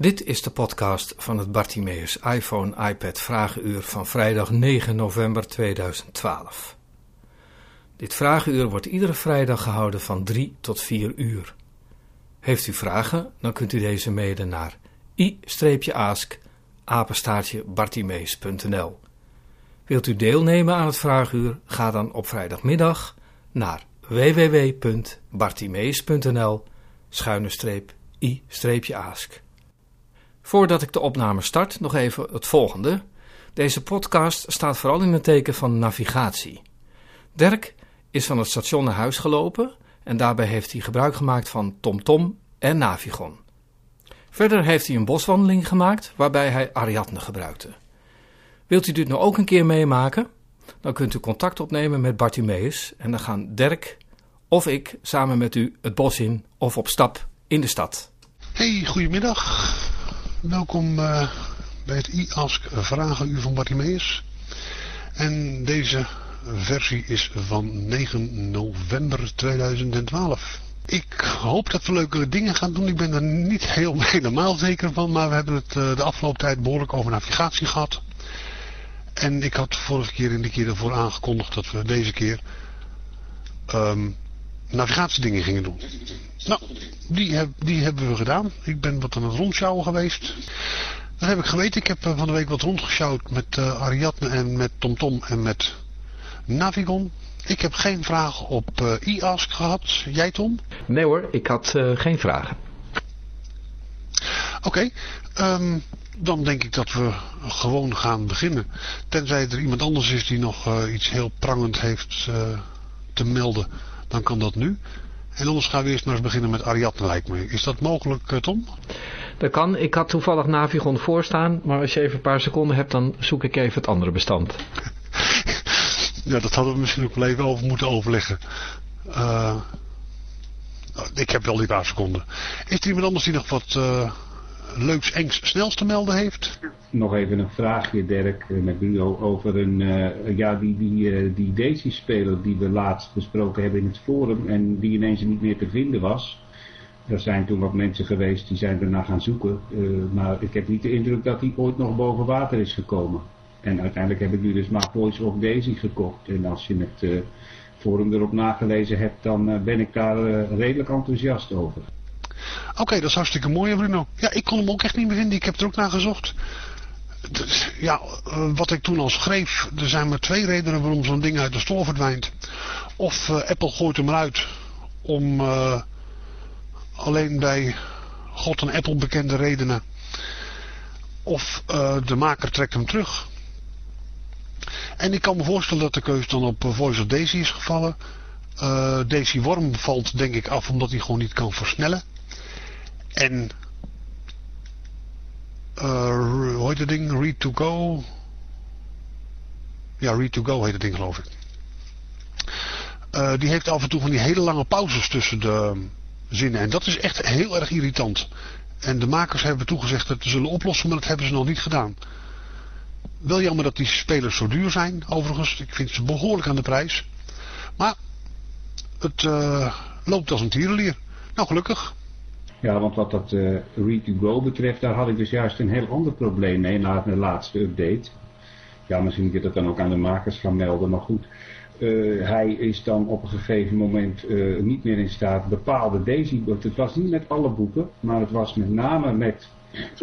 Dit is de podcast van het Bartimeus iPhone iPad Vragenuur van vrijdag 9 november 2012. Dit vragenuur wordt iedere vrijdag gehouden van 3 tot 4 uur. Heeft u vragen, dan kunt u deze mailen naar i-ask apenstaartje bartimeus.nl. Wilt u deelnemen aan het vraaguur, ga dan op vrijdagmiddag naar www.bartimeus.nl schuine streep i-ask. Voordat ik de opname start, nog even het volgende. Deze podcast staat vooral in het teken van navigatie. Dirk is van het station naar huis gelopen en daarbij heeft hij gebruik gemaakt van TomTom en Navigon. Verder heeft hij een boswandeling gemaakt waarbij hij Ariadne gebruikte. Wilt u dit nou ook een keer meemaken? Dan kunt u contact opnemen met Bartimeus en dan gaan Dirk of ik samen met u het bos in of op stap in de stad. Hey, goedemiddag. Welkom uh, bij het e-ask vragenuur van Bartimeus. En deze versie is van 9 november 2012. Ik hoop dat we leuke dingen gaan doen. Ik ben er niet heel, helemaal zeker van. Maar we hebben het uh, de afgelopen tijd behoorlijk over navigatie gehad. En ik had vorige keer en de keer ervoor aangekondigd dat we deze keer um, navigatiedingen gingen doen. Nou, die, heb, die hebben we gedaan. Ik ben wat aan het rondsjouwen geweest. Dat heb ik geweten. Ik heb van de week wat rondgesjouwd met uh, Ariadne en met TomTom en met Navigon. Ik heb geen vragen op uh, e-ask gehad. Jij Tom? Nee hoor, ik had uh, geen vragen. Oké, okay, um, dan denk ik dat we gewoon gaan beginnen. Tenzij er iemand anders is die nog uh, iets heel prangend heeft te melden, dan kan dat nu. En anders gaan we eerst maar eens beginnen met Ariadne lijkt me. Is dat mogelijk Tom? Dat kan. Ik had toevallig Navigon voorstaan, maar als je even een paar seconden hebt, dan zoek ik even het andere bestand. Ja, dat hadden we misschien ook wel even over moeten overleggen. Uh, ik heb wel die paar seconden. Is er iemand anders die nog wat uh, leuks, engs, snels te melden heeft? Nog even een vraagje, Dirk, eh, met Bruno, over een, uh, ja, die, die, uh, die Daisy-speler die we laatst besproken hebben in het forum en die ineens niet meer te vinden was. Er zijn toen wat mensen geweest die zijn ernaar gaan zoeken, maar ik heb niet de indruk dat die ooit nog boven water is gekomen. En uiteindelijk heb ik nu dus maar Voice of Daisy gekocht. En als je het forum erop nagelezen hebt, dan ben ik daar redelijk enthousiast over. Oké, dat is hartstikke mooi Bruno. Ja, ik kon hem ook echt niet meer vinden. Ik heb er ook naar gezocht. Dus, ja, wat ik toen al schreef, er zijn maar twee redenen waarom zo'n ding uit de store verdwijnt. Of Apple gooit hem eruit om alleen bij God en Apple bekende redenen. Of de maker trekt hem terug. En ik kan me voorstellen dat de keuze dan op Voice of Daisy is gevallen. Daisy Worm valt denk ik af omdat hij gewoon niet kan versnellen. En uh, hoe heet het ding? Read to go. Ja, Read to go heet het ding geloof ik. Uh, die heeft af en toe van die hele lange pauzes tussen de zinnen. En dat is echt heel erg irritant. En de makers hebben toegezegd dat ze zullen oplossen, maar dat hebben ze nog niet gedaan. Wel jammer dat die spelers zo duur zijn, overigens. Ik vind ze behoorlijk aan de prijs. Maar het uh, loopt als een tierenlier. Nou, gelukkig. Ja, want wat dat uh, Read-to-Go betreft, daar had ik dus juist een heel ander probleem mee na de laatste update. Ja, misschien moet je dat dan ook aan de makers gaan melden, maar goed. Uh, hij is dan op een gegeven moment uh, niet meer in staat bepaalde Daisy... Het was niet met alle boeken, maar het was met name met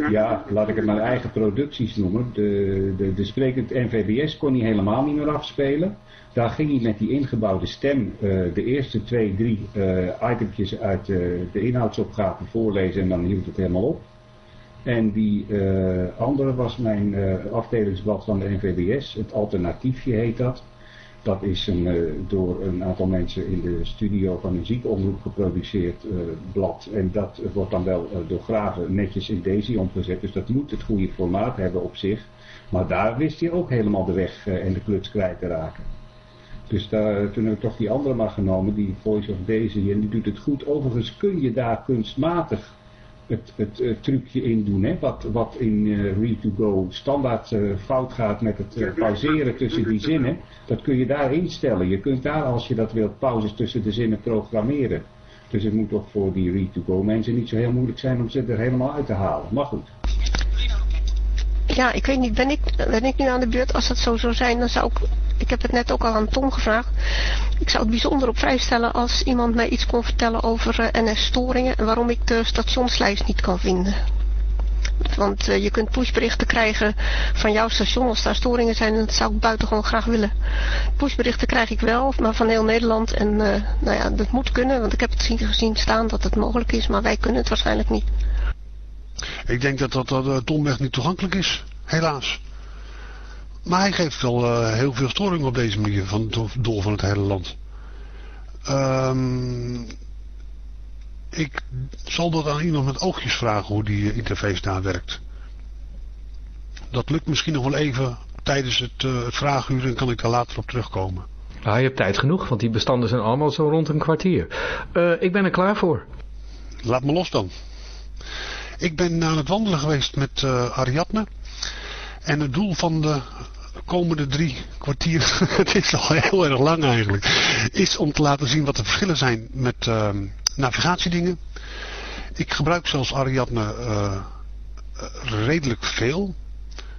ja, laat ik het maar eigen producties noemen. De, de, de sprekend NVBS kon hij helemaal niet meer afspelen. Daar ging hij met die ingebouwde stem uh, de eerste twee, drie uh, itempjes uit uh, de inhoudsopgave voorlezen en dan hield het helemaal op. En die andere was mijn afdelingsblad van de NVBS, het alternatiefje heet dat. Dat is een, uh, door een aantal mensen in de studio van een ziekenomroep geproduceerd uh, blad. En dat wordt dan wel uh, door Graven netjes in Daisy omgezet. Dus dat moet het goede formaat hebben op zich. Maar daar wist hij ook helemaal de weg en de kluts kwijt te raken. Dus daar, toen heb ik toch die andere maar genomen, die Voice of Daisy. En die doet het goed. Overigens kun je daar kunstmatig het, het, het, trucje in doen. Hè? Wat, wat in uh, Read2Go standaard uh, fout gaat met het pauzeren tussen die zinnen. Dat kun je daar instellen. Je kunt daar als je dat wilt pauzes tussen de zinnen programmeren. Dus het moet toch voor die read-to-go mensen niet zo heel moeilijk zijn om ze er helemaal uit te halen. Maar goed. Ja, ik weet niet, ben ik, ben ik nu aan de beurt? Als dat zo zou zijn, dan zou ik, ik heb het net ook al aan Tom gevraagd. Ik zou het bijzonder op prijs stellen als iemand mij iets kon vertellen over eh, NS-storingen en waarom ik de stationslijst niet kan vinden. Want uh, je kunt pushberichten krijgen van jouw station als daar storingen zijn. En dat zou ik buitengewoon graag willen. Pushberichten krijg ik wel, maar van heel Nederland. En uh, nou ja, dat moet kunnen. Want ik heb het gezien staan dat het mogelijk is. Maar wij kunnen het waarschijnlijk niet. Ik denk dat dat, dat uh, niet toegankelijk is. Helaas. Maar hij geeft wel heel veel storing op deze manier. Van, door van het hele land. Um, ik zal dat aan iemand met oogjes vragen hoe die interface daar werkt. Dat lukt misschien nog wel even tijdens het, uh, het vraaguur en kan ik daar later op terugkomen. Ah, je hebt tijd genoeg, want die bestanden zijn allemaal zo rond een kwartier. Uh, ik ben er klaar voor. Laat me los dan. Ik ben aan het wandelen geweest met uh, Ariadne. En het doel van de komende drie kwartier, het is al heel erg lang eigenlijk, is om te laten zien wat de verschillen zijn met uh, navigatiedingen. Ik gebruik zelfs Ariadne uh, redelijk veel.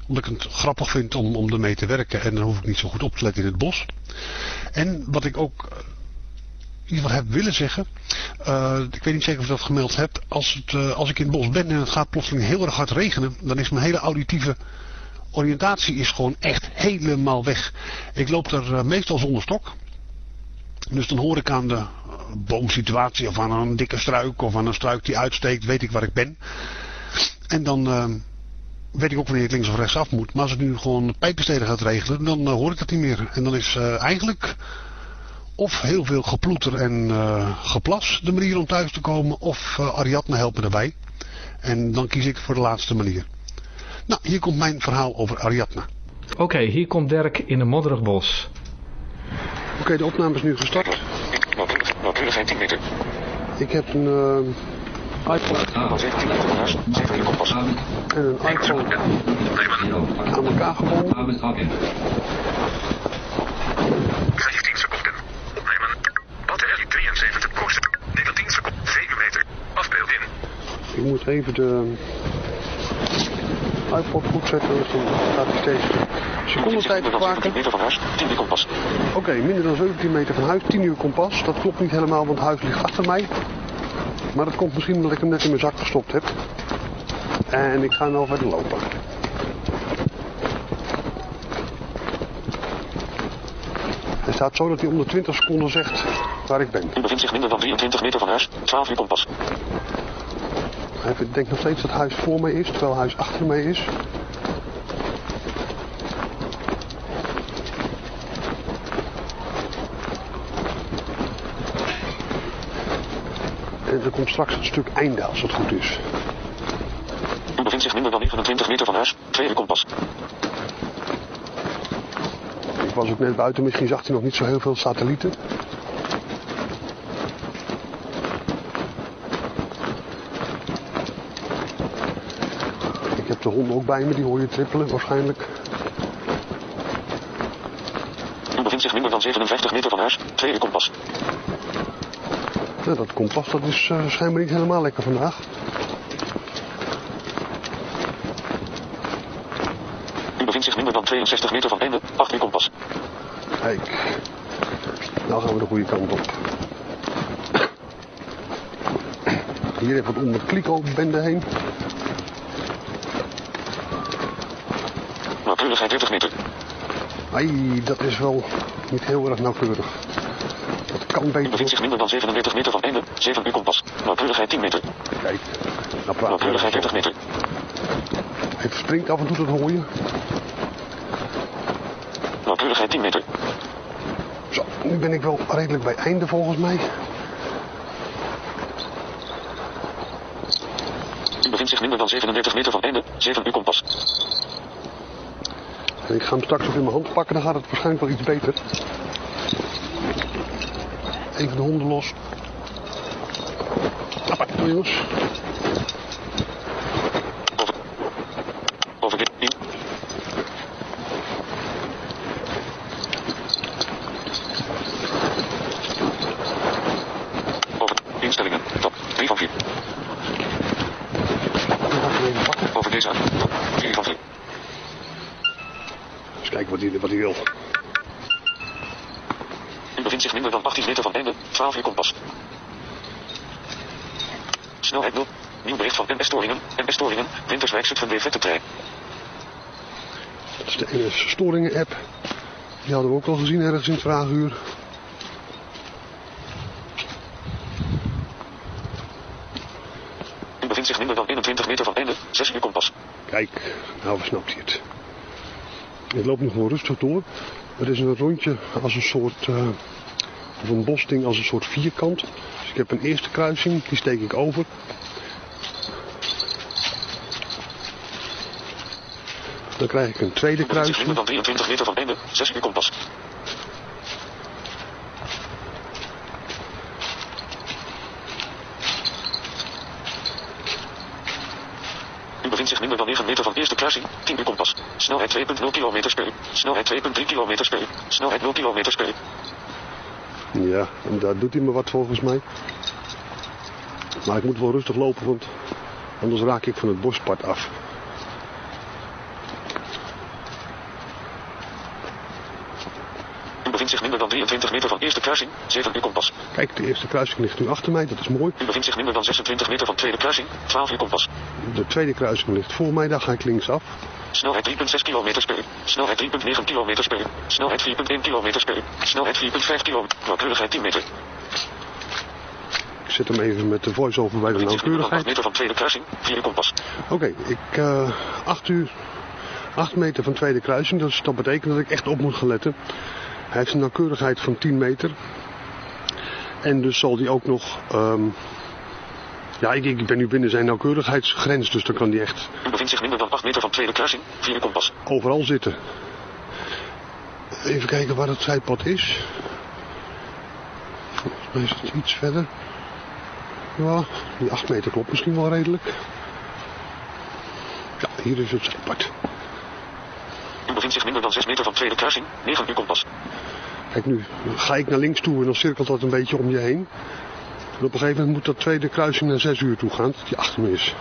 Omdat ik het grappig vind om, om ermee te werken. En dan hoef ik niet zo goed op te letten in het bos. En wat ik ook in ieder geval heb willen zeggen. Ik weet niet zeker of je dat gemeld hebt. Als, het, als ik in het bos ben en het gaat plotseling heel erg hard regenen. Dan is mijn hele auditieve oriëntatie is gewoon echt helemaal weg. Ik loop er uh, meestal zonder stok. Dus dan hoor ik aan de boomsituatie of aan een dikke struik of aan een struik die uitsteekt, weet ik waar ik ben. En dan uh, weet ik ook wanneer ik links of rechts af moet. Maar als het nu gewoon pijpensteden gaat regelen, dan hoor ik dat niet meer. En dan is eigenlijk of heel veel geploeter en geplas de manier om thuis te komen, of Ariadne helpen erbij. En dan kies ik voor de laatste manier. Nou, hier komt mijn verhaal over Ariadne. Oké, okay, hier komt Dirk in een modderig bos. Oké, okay, de opname is nu gestart. Nauwkeurigheid 10 meter. Ik heb een uh, iPhone 17 meter naast, 17 kompas. en een iPhone aan elkaar gebonden. 15 seconden. Opnemen. Batterij 73 procent. 19 seconden. 7 meter. Afbeeld in. Ik moet even de iPod goed zetten, dus dan gaat hij steeds secondentijd maken. meter van huis, 10 uur kompas. Oké, okay, minder dan 17 meter van huis, 10 uur kompas. Dat klopt niet helemaal, want het huis ligt achter mij. Maar dat komt misschien omdat ik hem net in mijn zak gestopt heb. En ik ga nu verder lopen. Het staat zo dat hij om de 20 seconden zegt waar ik ben. U bevindt zich minder dan 23 meter van huis, 12 uur kompas. Hij denkt nog steeds dat huis voor mij is, terwijl huis achter mij is. En er komt straks een stuk einde als het goed is. U bevindt zich minder dan 29 meter van huis, tweede kompas. Ik was ook net buiten, misschien zag hij nog niet zo heel veel satellieten. De honden ook bij me, die hoor je trippelen waarschijnlijk. U bevindt zich minder dan 57 meter van huis, tweede kompas. Dat kompas dat is uh, schijnbaar niet helemaal lekker vandaag. U bevindt zich minder dan 62 meter van einde, 8 uur kompas. Kijk, nou gaan we de goede kant op. Hier even wat onder kliko-bende heen. Nauwkeurigheid 30 meter. Ai, dat is wel niet heel erg nauwkeurig. Dat kan U beter. bevindt zich minder dan 37 meter van einde, 7 uur kompas. Nauwkeurigheid 10 meter. Kijk, nou Nauwkeurigheid hij 30 meter. Het springt af en toe, hoor je. Nauwkeurigheid 10 meter. Zo, nu ben ik wel redelijk bij einde volgens mij. U bevindt zich minder dan 37 meter van einde, 7 uur kompas. Ik ga hem straks ook in mijn hand pakken, dan gaat het waarschijnlijk wel iets beter. Even de honden los. Apart, jongens. 12 uur kompas. Snelheid 0. Nieuw bericht van MS-storingen. MS-storingen. Winterswijk Zutphen weer trein. Dat is de NS Storingen app. Die hadden we ook al gezien ergens in het vraaguur. U bevindt zich minder dan 21 meter van einde. 6 uur kompas. Kijk, nou snapt hij het. Het loopt nog gewoon rustig door. Het is een rondje als een soort, eh, of een bosding als een soort vierkant. Dus ik heb een eerste kruising, die steek ik over. Dan krijg ik een tweede kruising. dan 23 meter van einde. 6 uur kompas. U bevindt zich minder dan 9 meter van eerste kruising. 10 uur kompas. Snelheid 2.0 km per uur. Snelheid 2.3 km per uur. Snelheid 0 km per uur. Ja, en daar doet hij me wat volgens mij. Maar ik moet wel rustig lopen, want anders raak ik van het bospad af. Bevindt zich minder dan 23 meter van eerste kruising. 7 uur kompas. Kijk, de eerste kruising ligt nu achter mij, dat is mooi. U bevindt zich minder dan 26 meter van tweede kruising. 12 uur kompas. De tweede kruising ligt voor mij, daar ga ik linksaf. Snelheid 3.6 km per uur. Snelheid 3.9 km per uur. Snelheid 4.1 km per uur. Snelheid 4.5 km. Nauwkeurigheid 10 meter. Ik zet hem even met de voice-over bij de Bevindt zich minder dan 8 nauwkeurigheid. meter van tweede kruising. 4 uur kompas. Oké, ik eh 8 uur, 8 meter van tweede kruising, dus dat betekent dat ik echt op moet gaan letten. Hij heeft een nauwkeurigheid van 10 meter. En dus zal hij ook nog, ehm, ja ik, ik ben nu binnen zijn nauwkeurigheidsgrens, dus dan kan hij echt U bevindt zich minder dan 8 meter van tweede kruising. 4 uur kompas. overal zitten. Even kijken waar het zijpad is. Volgens mij is het iets verder. Ja, die 8 meter klopt misschien wel redelijk. Ja, hier is het zijpad. U bevindt zich minder dan 6 meter van tweede kruising. 9 uur kompas. Kijk nu, ga ik naar links toe en dan cirkelt dat een beetje om je heen. En op een gegeven moment moet dat tweede kruising naar 6 uur toe gaan, dat die achter me is.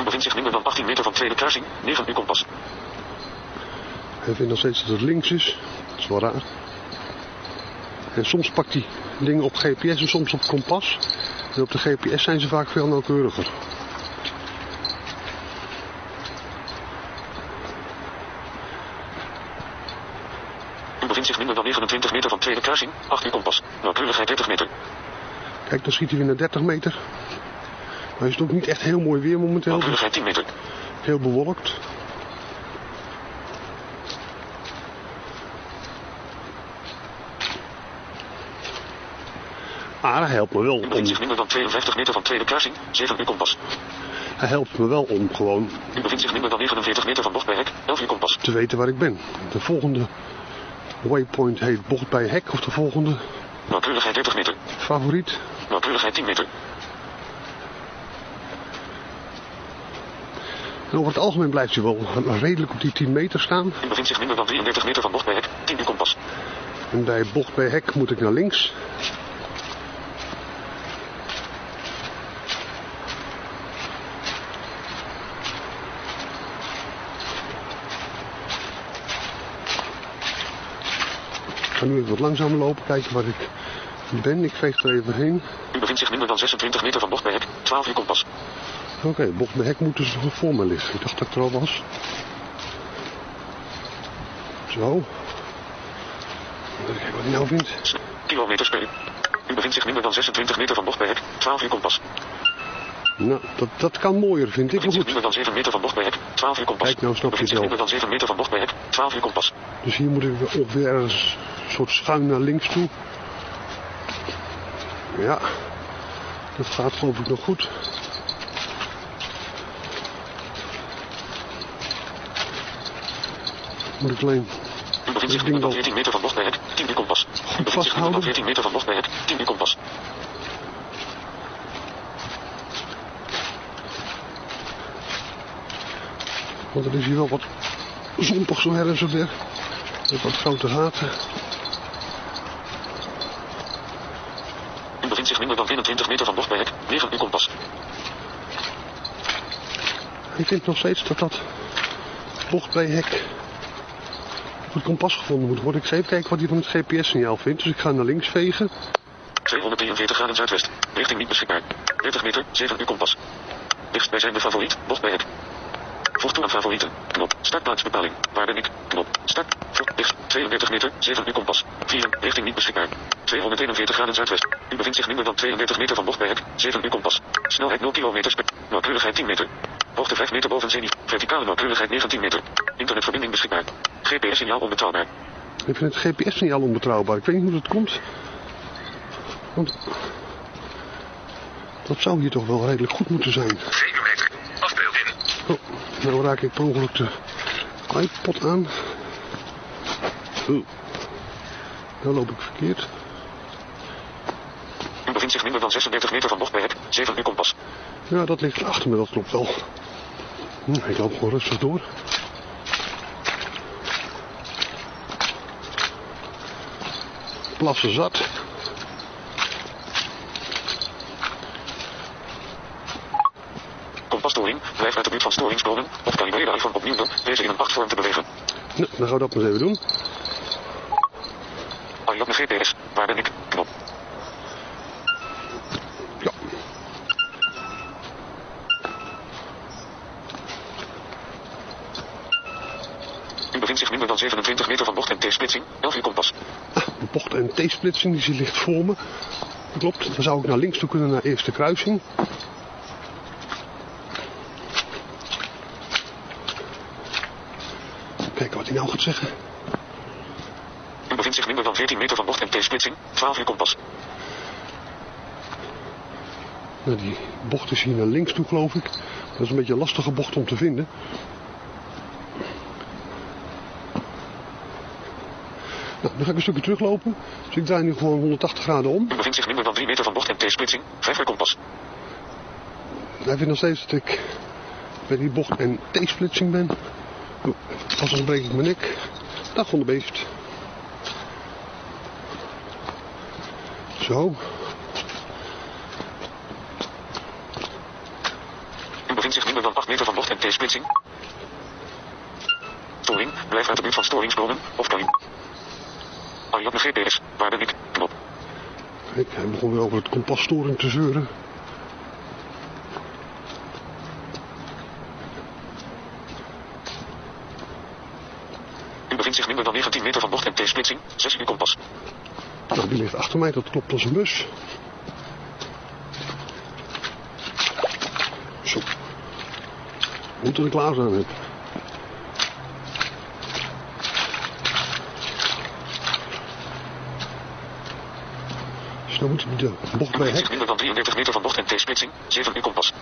U bevindt zich minder dan 18 meter van tweede kruising. 9 uur kompas. Hij vindt nog steeds dat het links is. Dat is wel raar. En soms pakt hij dingen op GPS en soms op kompas. En op de GPS zijn ze vaak veel nauwkeuriger. U bevindt zich minder dan 29 meter van tweede kruising. 8 uur kompas. Nauwkeurigheid 30 meter. Kijk, dan schiet hij weer naar 30 meter. Maar is het ook niet echt heel mooi weer momenteel. Nauwkeurigheid 10 meter. heel bewolkt. Maar hij helpt me wel U om, bevindt zich minder dan 52 meter van tweede kruising. 7 uur kompas. hij helpt me wel om gewoon U bevindt zich minder dan 49 meter van bocht bij hek. 11 uur kompas. te weten waar ik ben. De volgende waypoint heet bocht bij hek of de volgende Nauwkeurigheid 30 meter. favoriet. Nauwkeurigheid 10 meter. En over het algemeen blijft hij wel redelijk op die 10 meter staan. U bevindt zich minder dan 33 meter van bocht bij hek. 10 uur kompas. En bij bocht bij hek moet ik naar links. Ga nu even wat langzamer lopen, kijken waar ik ben. Ik veeg er even heen. U bevindt zich minder dan 26 meter van bocht bij hek. 12 uur kompas. Oké, bocht bij hek moet dus nog voor me liggen. Ik dacht dat ik er al was. Zo. Kijken wat hij nou vindt. S- Kilometers per uur. U bevindt zich minder dan 26 meter van bocht bij hek. 12 uur kompas. Nou, dat, dat kan mooier, vind ik. Zich goed. minder dan 7 meter van bocht bij hek. 12 uur kompas. Kijk, nou snap je het wel. minder dan 7 meter van bocht bij hek. 12 uur kompas. Dus hier moet ik ongeveer ergens een soort schuin naar links toe. Ja, dat gaat geloof ik nog goed. Moet ik alleen U bevindt zich Ik denk minder dan wel- 14 meter van bocht bij hek. 10 uur kompas. U bevindt zich minder dan vasthouden. 14 meter van bocht bij hek. 10 uur kompas. Want het is hier wel wat zompig zo her en zo der. Met wat grote gaten. bevindt zich minder dan 21 meter van bocht bij hek. 9 uur kompas. Ik vind nog steeds dat dat bocht bij hek op het kompas gevonden moet worden. Ik zal even kijken wat hij van het GPS-signaal vindt. Dus ik ga naar links vegen. 243 graden zuidwest. Richting niet beschikbaar. 30 meter, 7 uur kompas. Dichtstbijzijnde favoriet, bocht bij hek. Toe aan favorieten. Knop. Startplaatsbepaling. Waar ben ik? Knop. Start. Voeg. Dicht. 32 meter. 7 uur kompas. 4. Richting niet beschikbaar. 241 graden zuidwest. U bevindt zich minder dan 32 meter van bocht bij hek. 7 uur kompas. Snelheid 0 km per. Nauwkeurigheid 10 meter. Hoogte 5 meter boven zeeniveau. Verticale nauwkeurigheid 19 meter. Internetverbinding beschikbaar. GPS-signaal onbetrouwbaar. Ik vind het GPS-signaal onbetrouwbaar. Ik weet niet hoe dat komt. Want dat zou hier toch wel redelijk goed moeten zijn. 7 meter. Oh, nou raak ik per ongeluk de iPod aan. Oh. Nou loop ik verkeerd. U bevindt zich minder dan 36 meter van bocht bij hek. 7 uur kompas. Ja, dat ligt achter me, dat klopt wel. Hm, ik loop gewoon rustig door. Plassen zat. Kompasstoring. Blijf uit de buurt van storingsbronnen. Of kalibreer de iPhone opnieuw door deze in een 8 vorm te bewegen. Nou, dan gaan we dat maar eens even doen. Ariadne GPS. Waar ben ik? Knop. Ja. U bevindt zich minder dan 27 meter van bocht en T-splitsing. 11 uur kompas. De bocht- en T-splitsing die ligt voor me. Klopt, dan zou ik naar links toe kunnen naar eerste kruising. Gaat zeggen. U bevindt zich minder dan 14 meter van bocht en T-splitsing. 12 uur kompas. Nou, die bocht is hier naar links toe, geloof ik. Dat is een beetje een lastige bocht om te vinden. Nou, dan ga ik een stukje teruglopen. Dus ik draai nu gewoon 180 graden om. U bevindt zich minder dan 3 meter van bocht en T-splitsing. 5 uur kompas. Hij vindt nog steeds dat ik bij die bocht en T-splitsing ben. Anders breek ik mijn nek. Dag van de beest. Zo. U bevindt zich minder dan 8 meter van bocht en T-splitsing. Storing. Blijf uit de buurt van storingsbronnen. Of kan Ariadne GPS. Waar ben ik? Knop. Kijk, hij begon weer over het kompasstoring te zeuren. U bevindt zich minder dan 19 meter van bocht en T-splitsing. 6 uur kompas. Nou, die ligt achter mij, dat klopt als een bus. Zo. Moet er klaar zijn heb. Dus dan moet de bocht bij minder dan 33 meter van bocht en T-splitsing. 7 uur kompas.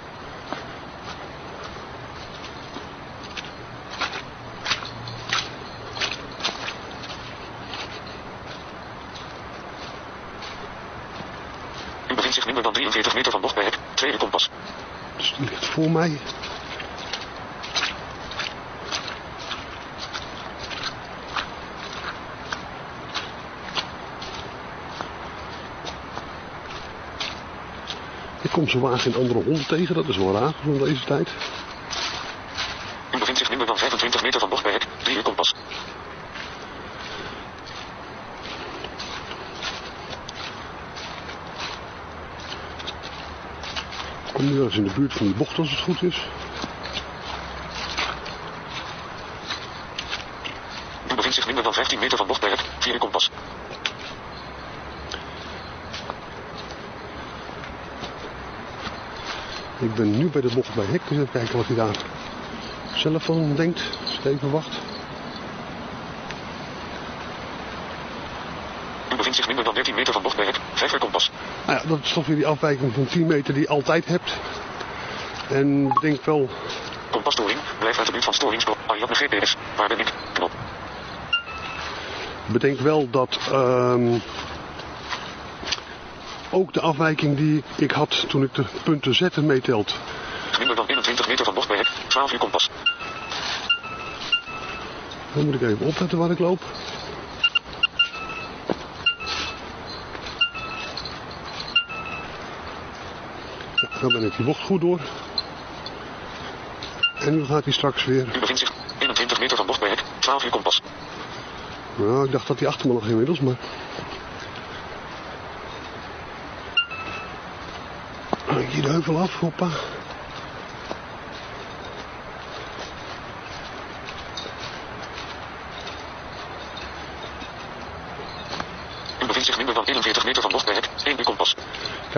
U bevindt zich minder dan 43 meter van bocht bij hek. 2 uur kompas. Dus die ligt voor mij. Ik kom zo wagen in andere honden tegen, dat is wel raar van deze tijd. U bevindt zich minder dan 25 meter van bocht bij hek. 3 uur kompas. Ik kom nu ergens in de buurt van die bocht als het goed is. U bevindt zich minder dan 15 meter van bocht bij hek. 4 uur kompas. Ik ben nu bij de bocht bij hek, dus even kijken wat hij daar zelf van denkt. Als ik even wacht. U bevindt zich minder dan 13 meter van bocht bij. 5 uur kompas. Nou ja, dat is toch weer die afwijking van 10 meter die je altijd hebt. En ik denk wel, Kompasstoring. Blijf uit de buurt van storingsbron. Ariadne GPS. Waar ben ik? Knop. bedenk wel dat ehm, ook de afwijking die ik had toen ik de punten zetten meetelt. Minder dan 21 meter van bocht bij hek. 12 uur kompas. Dan moet ik even opletten waar ik loop. Dan ben ik die bocht goed door. En nu gaat hij straks weer... U bevindt zich 21 meter van bocht bij hek. 12 uur kompas. Nou, ik dacht dat hij achter me lag inmiddels, maar... Hier de heuvel af, hoppa. U bevindt zich minder dan 41 meter van bocht bij hek. 1 uur kompas.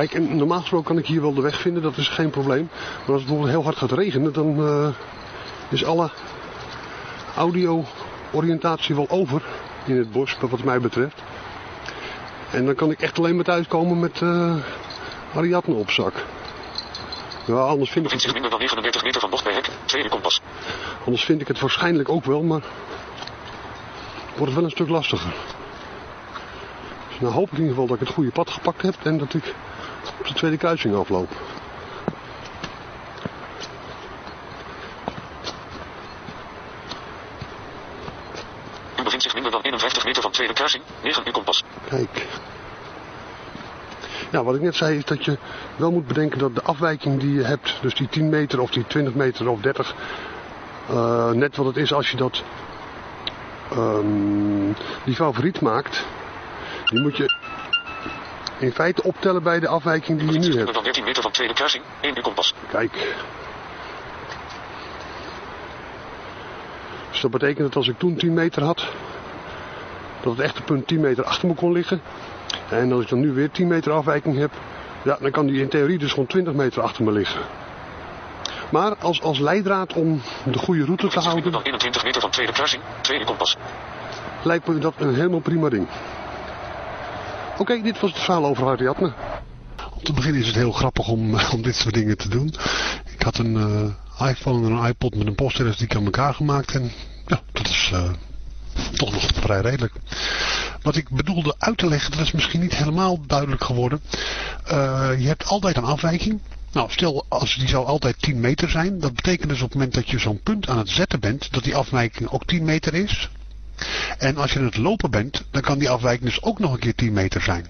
Kijk, en normaal gesproken kan ik hier wel de weg vinden, dat is geen probleem. Maar als het bijvoorbeeld heel hard gaat regenen, dan eh, is alle audio-oriëntatie wel over in het bos, wat mij betreft. En dan kan ik echt alleen maar thuiskomen met eh Ariadne op zak. Ja, anders vind, ik het, minder dan 39 meter van bocht bij hek. 2 uur kompas. anders vind ik het waarschijnlijk ook wel, maar wordt het wel een stuk lastiger. Dus nou hoop ik in ieder geval dat ik het goede pad gepakt heb en dat ik op de tweede kruising afloop. U bevindt zich minder dan 51 meter van tweede kruising. 9 uur kompas. Kijk. Ja, wat ik net zei is dat je wel moet bedenken dat de afwijking die je hebt, dus die 10 meter of die 20 meter of 30, eh, net wat het is als je dat ehm, die favoriet maakt, die moet je in feite optellen bij de afwijking die je nu hebt. minder dan 13 meter van tweede kruising. 1 uur kompas. Kijk. Dus dat betekent dat als ik toen 10 meter had, dat het echte punt 10 meter achter me kon liggen. En als ik dan nu weer 10 meter afwijking heb, ja, dan kan die in theorie dus gewoon 20 meter achter me liggen. Maar als, als leidraad om de goede route te houden, dan 21 meter van tweede kruising. 2 uur kompas. lijkt me dat een helemaal prima ding. Oké, dit was het verhaal over Ariadne. Om te beginnen is het heel grappig om, om dit soort dingen te doen. Ik had een eh, iPhone en een iPod met een postelastiek aan elkaar gemaakt. En ja, dat is eh, toch nog vrij redelijk. Wat ik bedoelde uit te leggen, dat is misschien niet helemaal duidelijk geworden. Eh, je hebt altijd een afwijking. Nou, stel als die zou altijd 10 meter zijn. Dat betekent dus op het moment dat je zo'n punt aan het zetten bent, dat die afwijking ook 10 meter is. En als je aan het lopen bent, dan kan die afwijking dus ook nog een keer 10 meter zijn.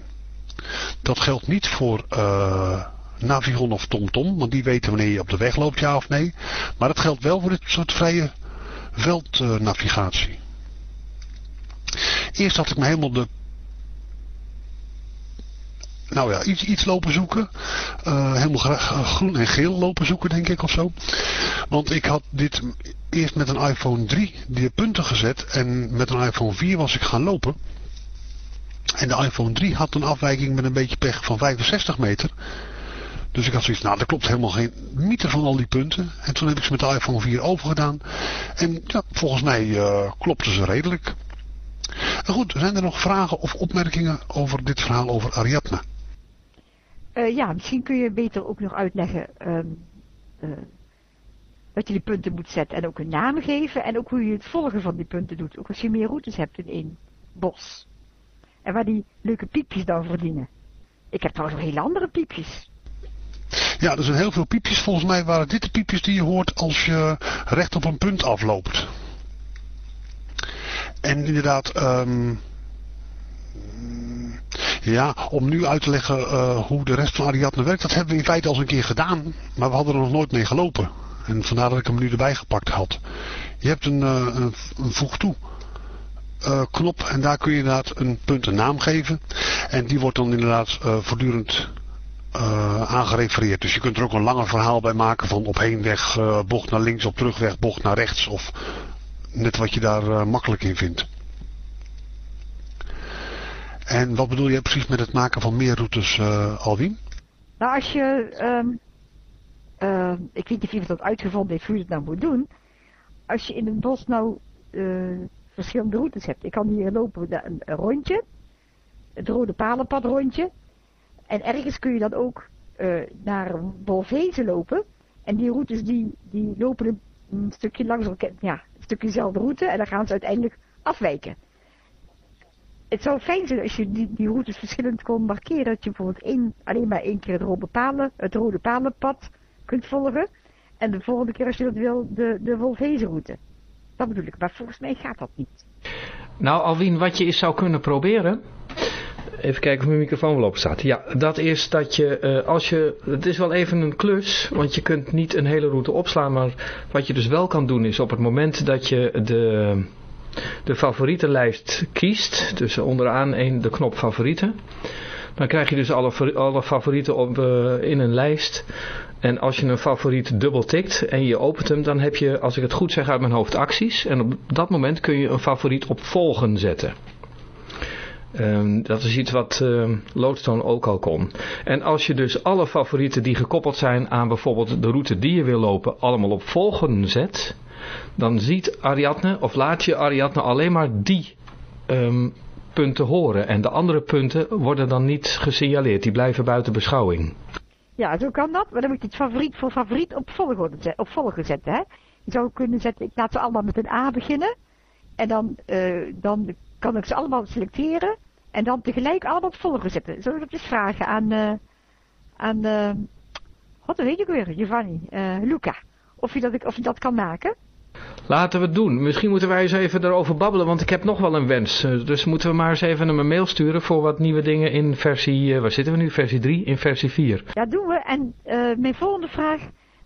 Dat geldt niet voor eh, Navigon of TomTom, want die weten wanneer je op de weg loopt, ja of nee. Maar dat geldt wel voor dit soort vrije veldnavigatie. Eerst had ik me helemaal de nou ja, iets, iets lopen zoeken. Eh, helemaal graag eh, groen en geel lopen zoeken, denk ik, of zo. Want ik had dit eerst met een iPhone 3 die punten gezet. En met een iPhone 4 was ik gaan lopen. En de iPhone 3 had een afwijking met een beetje pech van 65 meter. Dus ik had zoiets, nou, er klopt helemaal geen meter van al die punten. En toen heb ik ze met de iPhone 4 overgedaan. En ja, volgens mij eh, klopten ze redelijk. En goed, zijn er nog vragen of opmerkingen over dit verhaal over Ariadne? Eh, ja, misschien kun je beter ook nog uitleggen ehm, eh, dat je die punten moet zetten en ook een naam geven en ook hoe je het volgen van die punten doet. Ook als je meer routes hebt in één bos. En waar die leuke piepjes dan verdienen. Ik heb trouwens nog hele andere piepjes. Ja, er zijn heel veel piepjes. Volgens mij waren dit de piepjes die je hoort als je recht op een punt afloopt. En inderdaad, ehm, ja, om nu uit te leggen eh, hoe de rest van Ariadne werkt, dat hebben we in feite al eens een keer gedaan. Maar we hadden er nog nooit mee gelopen. En vandaar dat ik hem nu erbij gepakt had. Je hebt een, eh, een, een voeg toe eh, knop en daar kun je inderdaad een punt een naam geven. En die wordt dan inderdaad voortdurend aangerefereerd. Dus je kunt er ook een langer verhaal bij maken van op heenweg, bocht naar links, op terugweg, bocht naar rechts. Of net wat je daar makkelijk in vindt. En wat bedoel je precies met het maken van meer routes, Alwin? Nou, als je, ehm, ik weet niet of iemand dat uitgevonden heeft hoe je het nou moet doen. Als je in het bos nou eh, verschillende routes hebt. Ik kan hier lopen een, een rondje, het rode palenpad rondje. En ergens kun je dan ook eh, naar Bolvezen lopen. En die routes die, die lopen een, een stukje langs ja, een stukje dezelfde route. En dan gaan ze uiteindelijk afwijken. Het zou fijn zijn als je die, die routes verschillend kon markeren. Dat je bijvoorbeeld één, alleen maar één keer het rode, palen, het rode palenpad kunt volgen. En de volgende keer als je dat wil, de, de Wolvezenroute. Dat bedoel ik, maar volgens mij gaat dat niet. Nou, Alwien, wat je eens zou kunnen proberen. Even kijken of mijn microfoon wel open staat. Ja, dat is dat je, uh, als je, het is wel even een klus, want je kunt niet een hele route opslaan, maar wat je dus wel kan doen is op het moment dat je de, de favorietenlijst kiest, dus onderaan de knop favorieten, dan krijg je dus alle, alle favorieten op, uh, in een lijst. En als je een favoriet dubbel tikt en je opent hem, dan heb je, als ik het goed zeg uit mijn hoofd, acties. En op dat moment kun je een favoriet op volgen zetten. Um, dat is iets wat uh, Lodestone ook al kon. En als je dus alle favorieten die gekoppeld zijn aan bijvoorbeeld de route die je wil lopen, allemaal op volgen zet, dan ziet Ariadne of laat je Ariadne alleen maar die um, punten horen. En de andere punten worden dan niet gesignaleerd, die blijven buiten beschouwing. Ja, zo kan dat, maar dan moet je het favoriet voor favoriet op volgen, op volgen zetten. Hè? Je zou kunnen zetten, ik laat ze allemaal met een A beginnen. En dan, uh, dan kan ik ze allemaal selecteren en dan tegelijk allemaal op volgen zetten. Zullen we dat eens vragen aan, uh, aan uh, wat weet ik weer, Giovanni, Luca. Of je, dat, of je dat kan maken? Laten we het doen. Misschien moeten wij eens even erover babbelen, want ik heb nog wel een wens. Dus moeten we maar eens even een mail sturen voor wat nieuwe dingen in versie, waar zitten we nu, versie 3, in versie 4. Ja, doen we. En uh, mijn volgende vraag,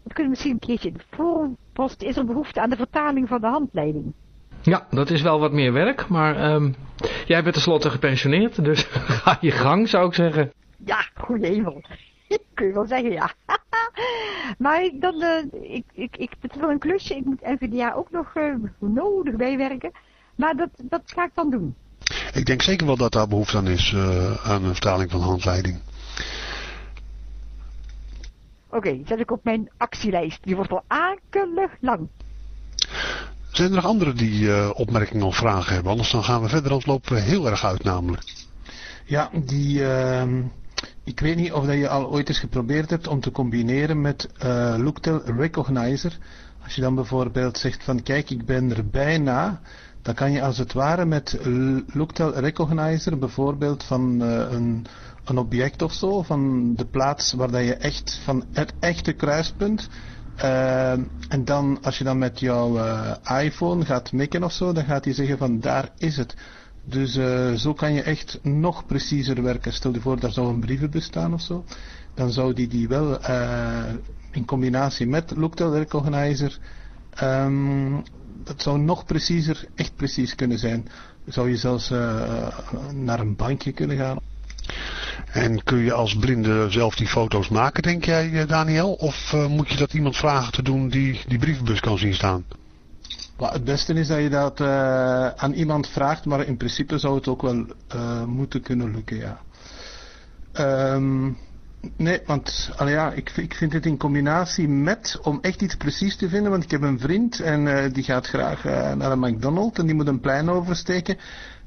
dat kunnen we misschien een keertje in de forum posten, is er behoefte aan de vertaling van de handleiding? Ja, dat is wel wat meer werk, maar um, jij bent tenslotte gepensioneerd, dus ga je gang zou ik zeggen. Ja, goede hemel. Kun je wel zeggen, ja. Maar dan, uh, ik, ik, ik, het is wel een klusje, ik moet NVDA ook nog uh, nodig bijwerken. Maar dat, dat ga ik dan doen. Ik denk zeker wel dat daar behoefte aan is, uh, aan een vertaling van handleiding. Oké, okay, zet ik op mijn actielijst. Die wordt al akelig lang. Zijn er nog anderen die uh, opmerkingen of vragen hebben? Anders dan gaan we verder, anders lopen we heel erg uit namelijk. Ja, die, uh, ik weet niet of dat je al ooit eens geprobeerd hebt om te combineren met uh, Looktel Recognizer. Als je dan bijvoorbeeld zegt van kijk ik ben er bijna, dan kan je als het ware met Looktel Recognizer bijvoorbeeld van uh, een, een object of zo, van de plaats waar dat je echt van het echte kruispunt uh, en dan, als je dan met jouw iPhone gaat mikken of zo, dan gaat hij zeggen van daar is het. Dus uh, zo kan je echt nog preciezer werken. Stel je voor, daar zou een brievenbus staan of zo. Dan zou die die wel in combinatie met Looktel Recognizer, um, dat zou nog preciezer, echt precies kunnen zijn. Zou je zelfs naar een bankje kunnen gaan. En kun je als blinde zelf die foto's maken, denk jij Daniel? Of moet je dat iemand vragen te doen die die brievenbus kan zien staan? Het beste is dat je dat uh, aan iemand vraagt, maar in principe zou het ook wel uh, moeten kunnen lukken, ja. Um, nee, want ja, ik, ik vind het in combinatie met, om echt iets precies te vinden, want ik heb een vriend en die gaat graag naar een McDonald's en die moet een plein oversteken.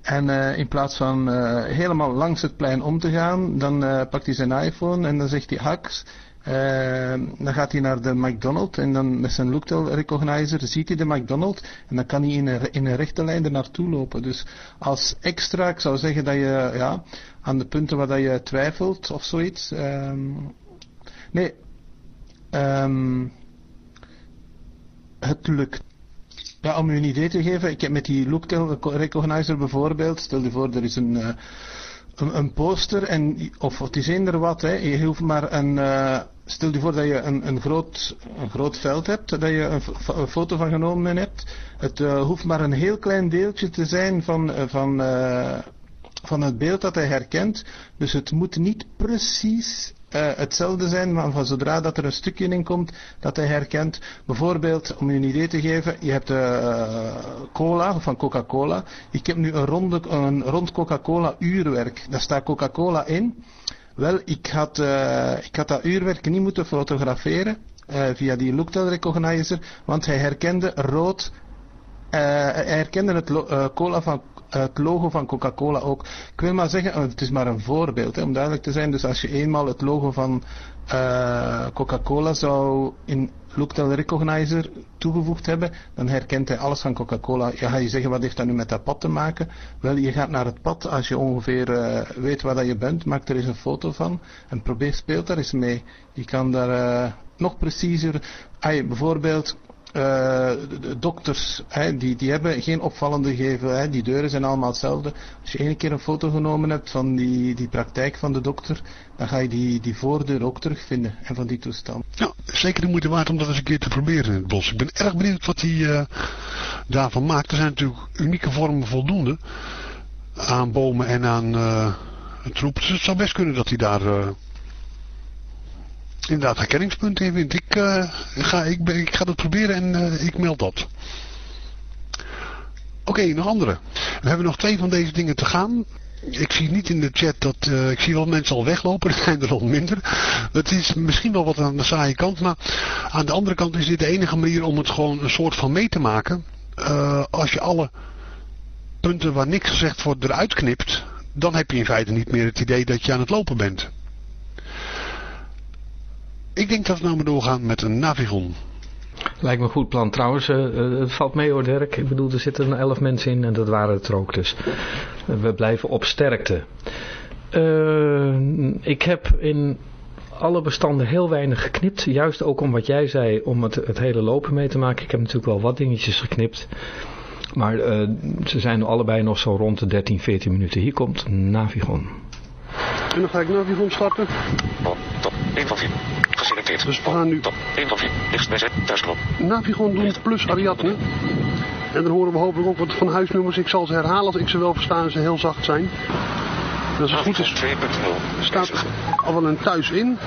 En in plaats van helemaal langs het plein om te gaan, dan pakt hij zijn iPhone en dan zegt hij haks. Dan gaat hij naar de McDonald's en dan met zijn Looktel Recognizer ziet hij de McDonald's en dan kan hij in een, in een rechte lijn er naartoe lopen. Dus als extra, ik zou zeggen dat je ja, aan de punten waar dat je twijfelt of zoiets. Um, nee, um, het lukt. Ja, om u een idee te geven, ik heb met die Looktel Recognizer bijvoorbeeld, stel je voor, er is een, uh, een, poster, en, of het is eender wat, hè, je hoeft maar een, uh, stel je voor dat je een, een, groot, een groot veld hebt, dat je een, foto van genomen hebt. Het uh, hoeft maar een heel klein deeltje te zijn van, van, van het beeld dat hij herkent. Dus het moet niet precies uh, hetzelfde zijn, maar van zodra dat er een stukje in komt dat hij herkent. Bijvoorbeeld, om je een idee te geven, je hebt uh, cola van Coca-Cola. Ik heb nu een, ronde, een rond Coca-Cola uurwerk. Daar staat Coca-Cola in. Wel, ik had, uh, ik had dat uurwerk niet moeten fotograferen via die Looktel Recognizer, want hij herkende rood hij herkende het cola van het logo van Coca-Cola ook. Ik wil maar zeggen, het is maar een voorbeeld hè, om duidelijk te zijn. Dus als je eenmaal het logo van uh, Coca-Cola zou in Looktel Recognizer toegevoegd hebben, dan herkent hij alles van Coca-Cola. Ja, ga je zeggen, wat heeft dat nu met dat pad te maken? Wel, je gaat naar het pad als je ongeveer uh, weet waar dat je bent, maak er eens een foto van en probeer, speelt daar eens mee. Je kan daar uh, nog preciezer, bijvoorbeeld de dokters, die, die hebben geen opvallende gegeven, hè, die deuren zijn allemaal hetzelfde. Als je één keer een foto genomen hebt van die, die praktijk van de dokter, dan ga je die, die voordeur ook terugvinden en van die toestand. Ja, zeker de moeite waard om dat eens een keer te proberen in het bos. Ik ben erg benieuwd wat hij eh, daarvan maakt. Er zijn natuurlijk unieke vormen voldoende aan bomen en aan uh, troep. Dus het zou best kunnen dat hij daar uh, inderdaad herkenningspunten in vindt. Ik, uh, ga, ik, ik ga dat proberen en ik meld dat. Oké, nog andere. We hebben nog twee van deze dingen te gaan. Ik zie niet in de chat dat, uh, ik zie wel mensen al weglopen, er zijn er al minder. Dat is misschien wel wat aan de saaie kant, maar aan de andere kant is dit de enige manier om het gewoon een soort van mee te maken. Als je alle punten waar niks gezegd wordt eruit knipt, dan heb je in feite niet meer het idee dat je aan het lopen bent. Ik denk dat we nou maar doorgaan met een Navigon. Lijkt me een goed plan. Trouwens, uh, het valt mee hoor Dirk. Ik bedoel, er zitten elf mensen in en dat waren het er ook dus. we blijven op sterkte. Uh, ik heb in alle bestanden heel weinig geknipt. Juist ook om wat jij zei, om het, het hele lopen mee te maken. Ik heb natuurlijk wel wat dingetjes geknipt. Maar uh, ze zijn allebei nog zo rond de 13, 14 minuten. Hier komt Navigon. En dan ga ik Navigon starten. Oh, top, 1 van 4. Geselecteerd. Dus we gaan nu... Top, 1 van 4. Dichtst bij zijn thuisknop. Navigon doen plus Ariadne. En dan horen we hopelijk ook wat van huisnummers. Ik zal ze herhalen als ik ze wel versta en ze heel zacht zijn. En als het goed is, 2.0. staat al wel een thuis in.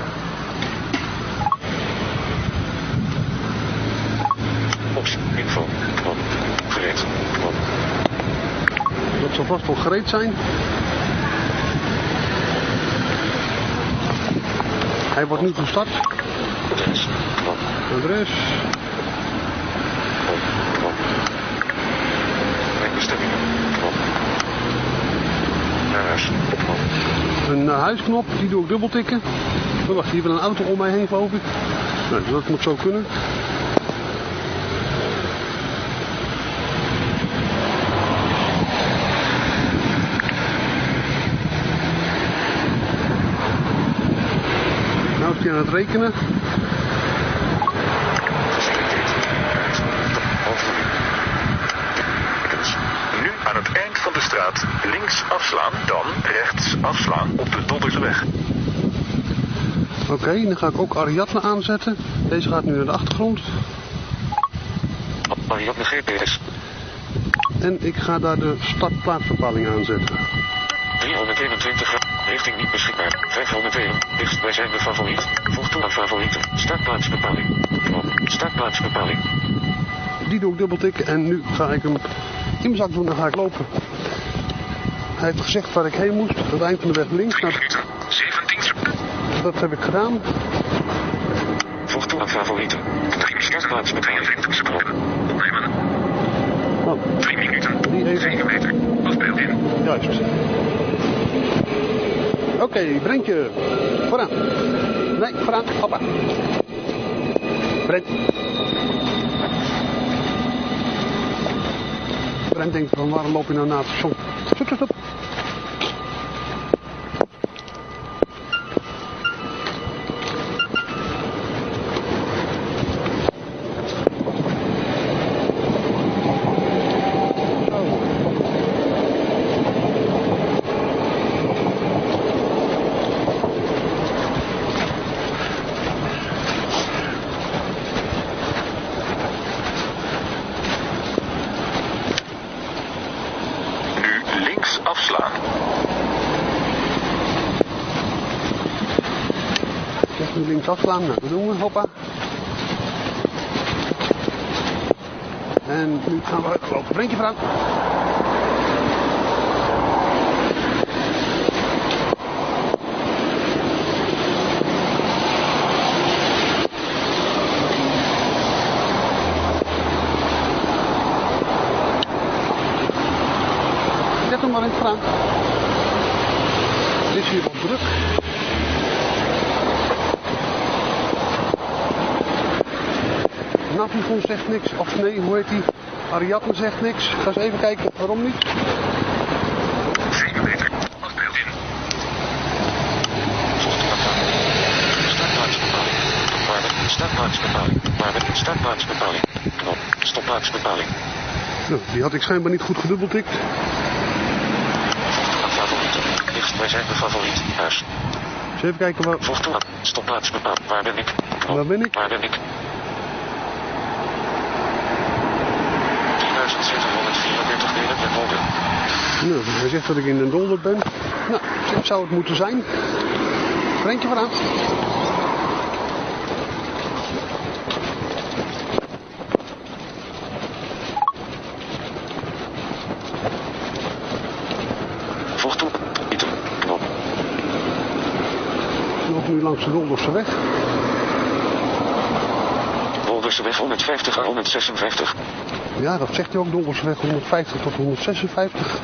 Optie, info, knop, gereed, knop. Dat zal vast wel gereed zijn. Hij wordt nu gestart. Adres, knop. Naar huis. Een uh, huisknop, die doe ik dubbel tikken. Oh, wacht, hier wil een auto om mij heen geloof ik. Nou, dat moet zo kunnen. Nou is hij aan het rekenen. Nu aan het eind van de straat links afslaan, dan rechts afslaan op de Doddersweg. Oké, okay, dan ga ik ook Ariadne aanzetten. Deze gaat nu naar de achtergrond. Ariadne GPS. En ik ga daar de startplaatsbepaling aanzetten. 321 richting niet beschikbaar. 501 dichtstbijzijnde favoriet. Voeg toe aan favorieten. Startplaatsbepaling. Knop. Startplaatsbepaling. Die doe ik dubbel tikken en nu ga ik hem in mijn zak doen en ga ik lopen. Hij heeft gezegd waar ik heen moest. Het eind van de weg links. Naar... 17. Dat heb ik gedaan. Voeg toe aan favorieten. Startplaatsbepaling. Knop. Opnemen. Oh, 3 minuten. die even. 7 meter. Afbeeld in. Juist. Oké, okay, Brentje. Vooraan. Nee, vooraan. Hoppa. Brent. Brent denkt van waarom loop je nou na het? Stop, stop, stop. Nu links afslaan. Zeg nu links afslaan. Nou, dat doen we. Hoppa. En nu gaan we lopen. Brentje vooraan. Zet hem maar in het vooraan. Het is hier wat druk. Zegt niks. Of nee, hoe heet die? Ariadne zegt niks. Ga eens even kijken waarom niet. 7 meter. Afbeeld in. Startplaatsbepaling. Waarde. Startplaatsbepaling. Waarde. Startplaatsbepaling. Knop. Stopplaatsbepaling. Nou, die had ik schijnbaar niet goed gedubbeltikt. Favorieten. Dichtstbijzijnde favoriet. Huis. Dus even kijken waar, Voeg toe aan. Stopplaatsbepaling. Waar ben ik? Knop. waar ben ik. Waar ben ik? Nou, hij zegt dat ik in een dolder ben. Nou, dit zou het moeten zijn. Breng je vooraan. Voeg toe. Item. Knop. Ik loop nu langs de Dolderse weg. Wolderseweg 150 à 156. Ja, dat zegt hij ook, Dolderse weg 150 tot 156.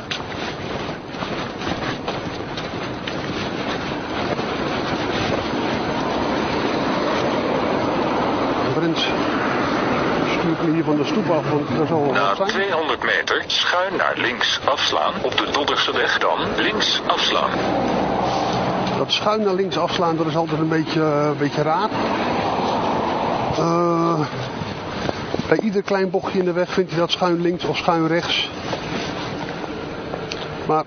Brent stuurt me hier van de stoep af, want daar zal wel Na wat zijn. 200 meter schuin naar links afslaan. Op de Dodderseweg dan links afslaan. Dat schuin naar links afslaan, dat is altijd een beetje, een beetje raar. Eh, bij ieder klein bochtje in de weg vind je dat schuin links of schuin rechts. Maar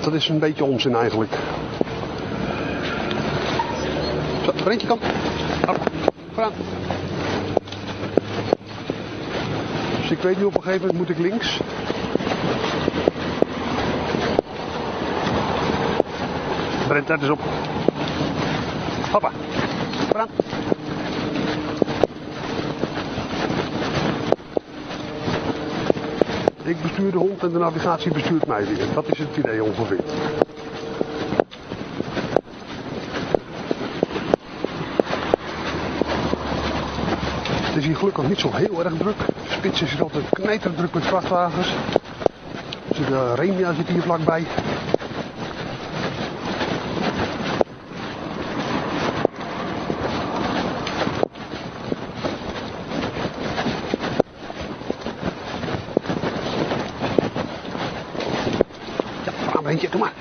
dat is een beetje onzin eigenlijk. Zo, Brentje, kom. Op, vooraan. Dus ik weet nu op een gegeven moment moet ik links. Brent, let eens op. Hoppa. Vooraan. Ik bestuur de hond en de navigatie bestuurt mij weer. Dat is het idee ongeveer. Het is hier gelukkig niet zo heel erg druk. Spits is hier altijd knijterdruk met vrachtwagens. De Remia zit hier vlakbij. Ja, eentje, doe maar.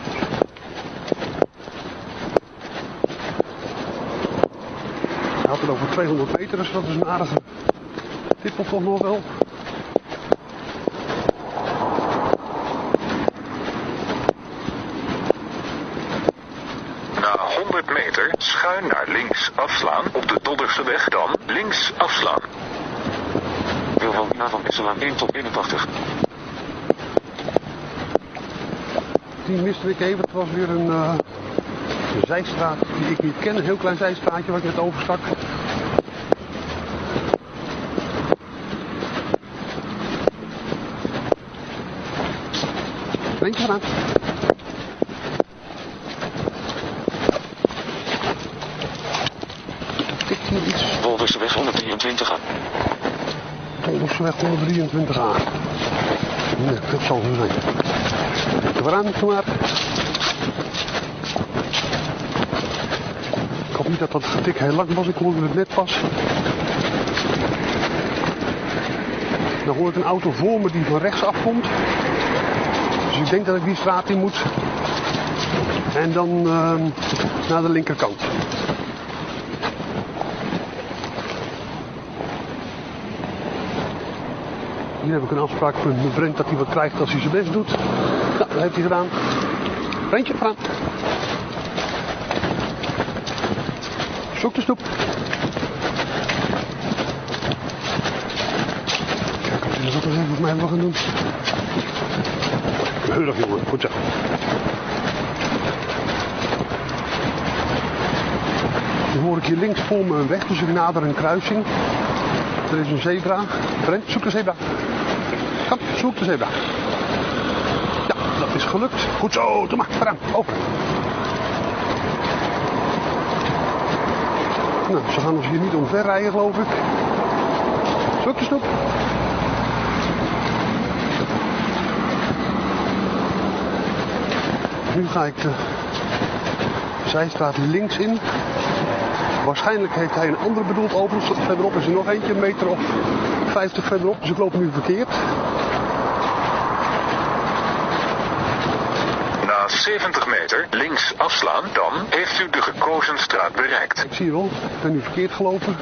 Hij had het over 200 meter, dus dat is een aardige tippel toch nog wel. Na 100 meter schuin naar links afslaan. Op de Dodderseweg dan links afslaan. Wilhelmina van Isselaan 1 tot 81. Die miste ik even. Het was weer een, eh, een zijstraat die ik niet ken. Een heel klein zijstraatje waar ik net overstak. Gedaan. Tikt hier iets. Wolderseweg 123 aan. Toldersweg 123A. Nee, dat zal zo zijn. Doe maar. Ik hoop niet dat dat getik heel lang was, ik hoorde het net pas. Dan hoor ik een auto voor me die van rechts afkomt. Ik denk dat ik die straat in moet. En dan ehm, naar de linkerkant. Hier heb ik een afspraak met mijn vriend dat hij wat krijgt als hij zijn best doet. Nou, dat heeft hij gedaan. Brentje, vooraan. Zoek de stoep. Kijk, je dat nog even voor mij gaan doen. Keurig, jongen. Goed zo. Nu hoor ik hier links voor me een weg, dus ik nader een kruising. Er is een zebra. Brent, zoek de zebra. Kom, zoek de zebra. Ja, dat is gelukt. Goed zo, doe maar. Vooraan, over. Nou, ze gaan ons hier niet omver rijden, geloof ik. Zoek de stoep. Nu ga ik de zijstraat links in. Waarschijnlijk heeft hij een andere bedoeld open. Verderop is er nog eentje, een meter of 50 verderop. Dus ik loop nu verkeerd. Na 70 meter links afslaan. Dan heeft u de gekozen straat bereikt. Ik zie je wel, ik ben nu verkeerd gelopen.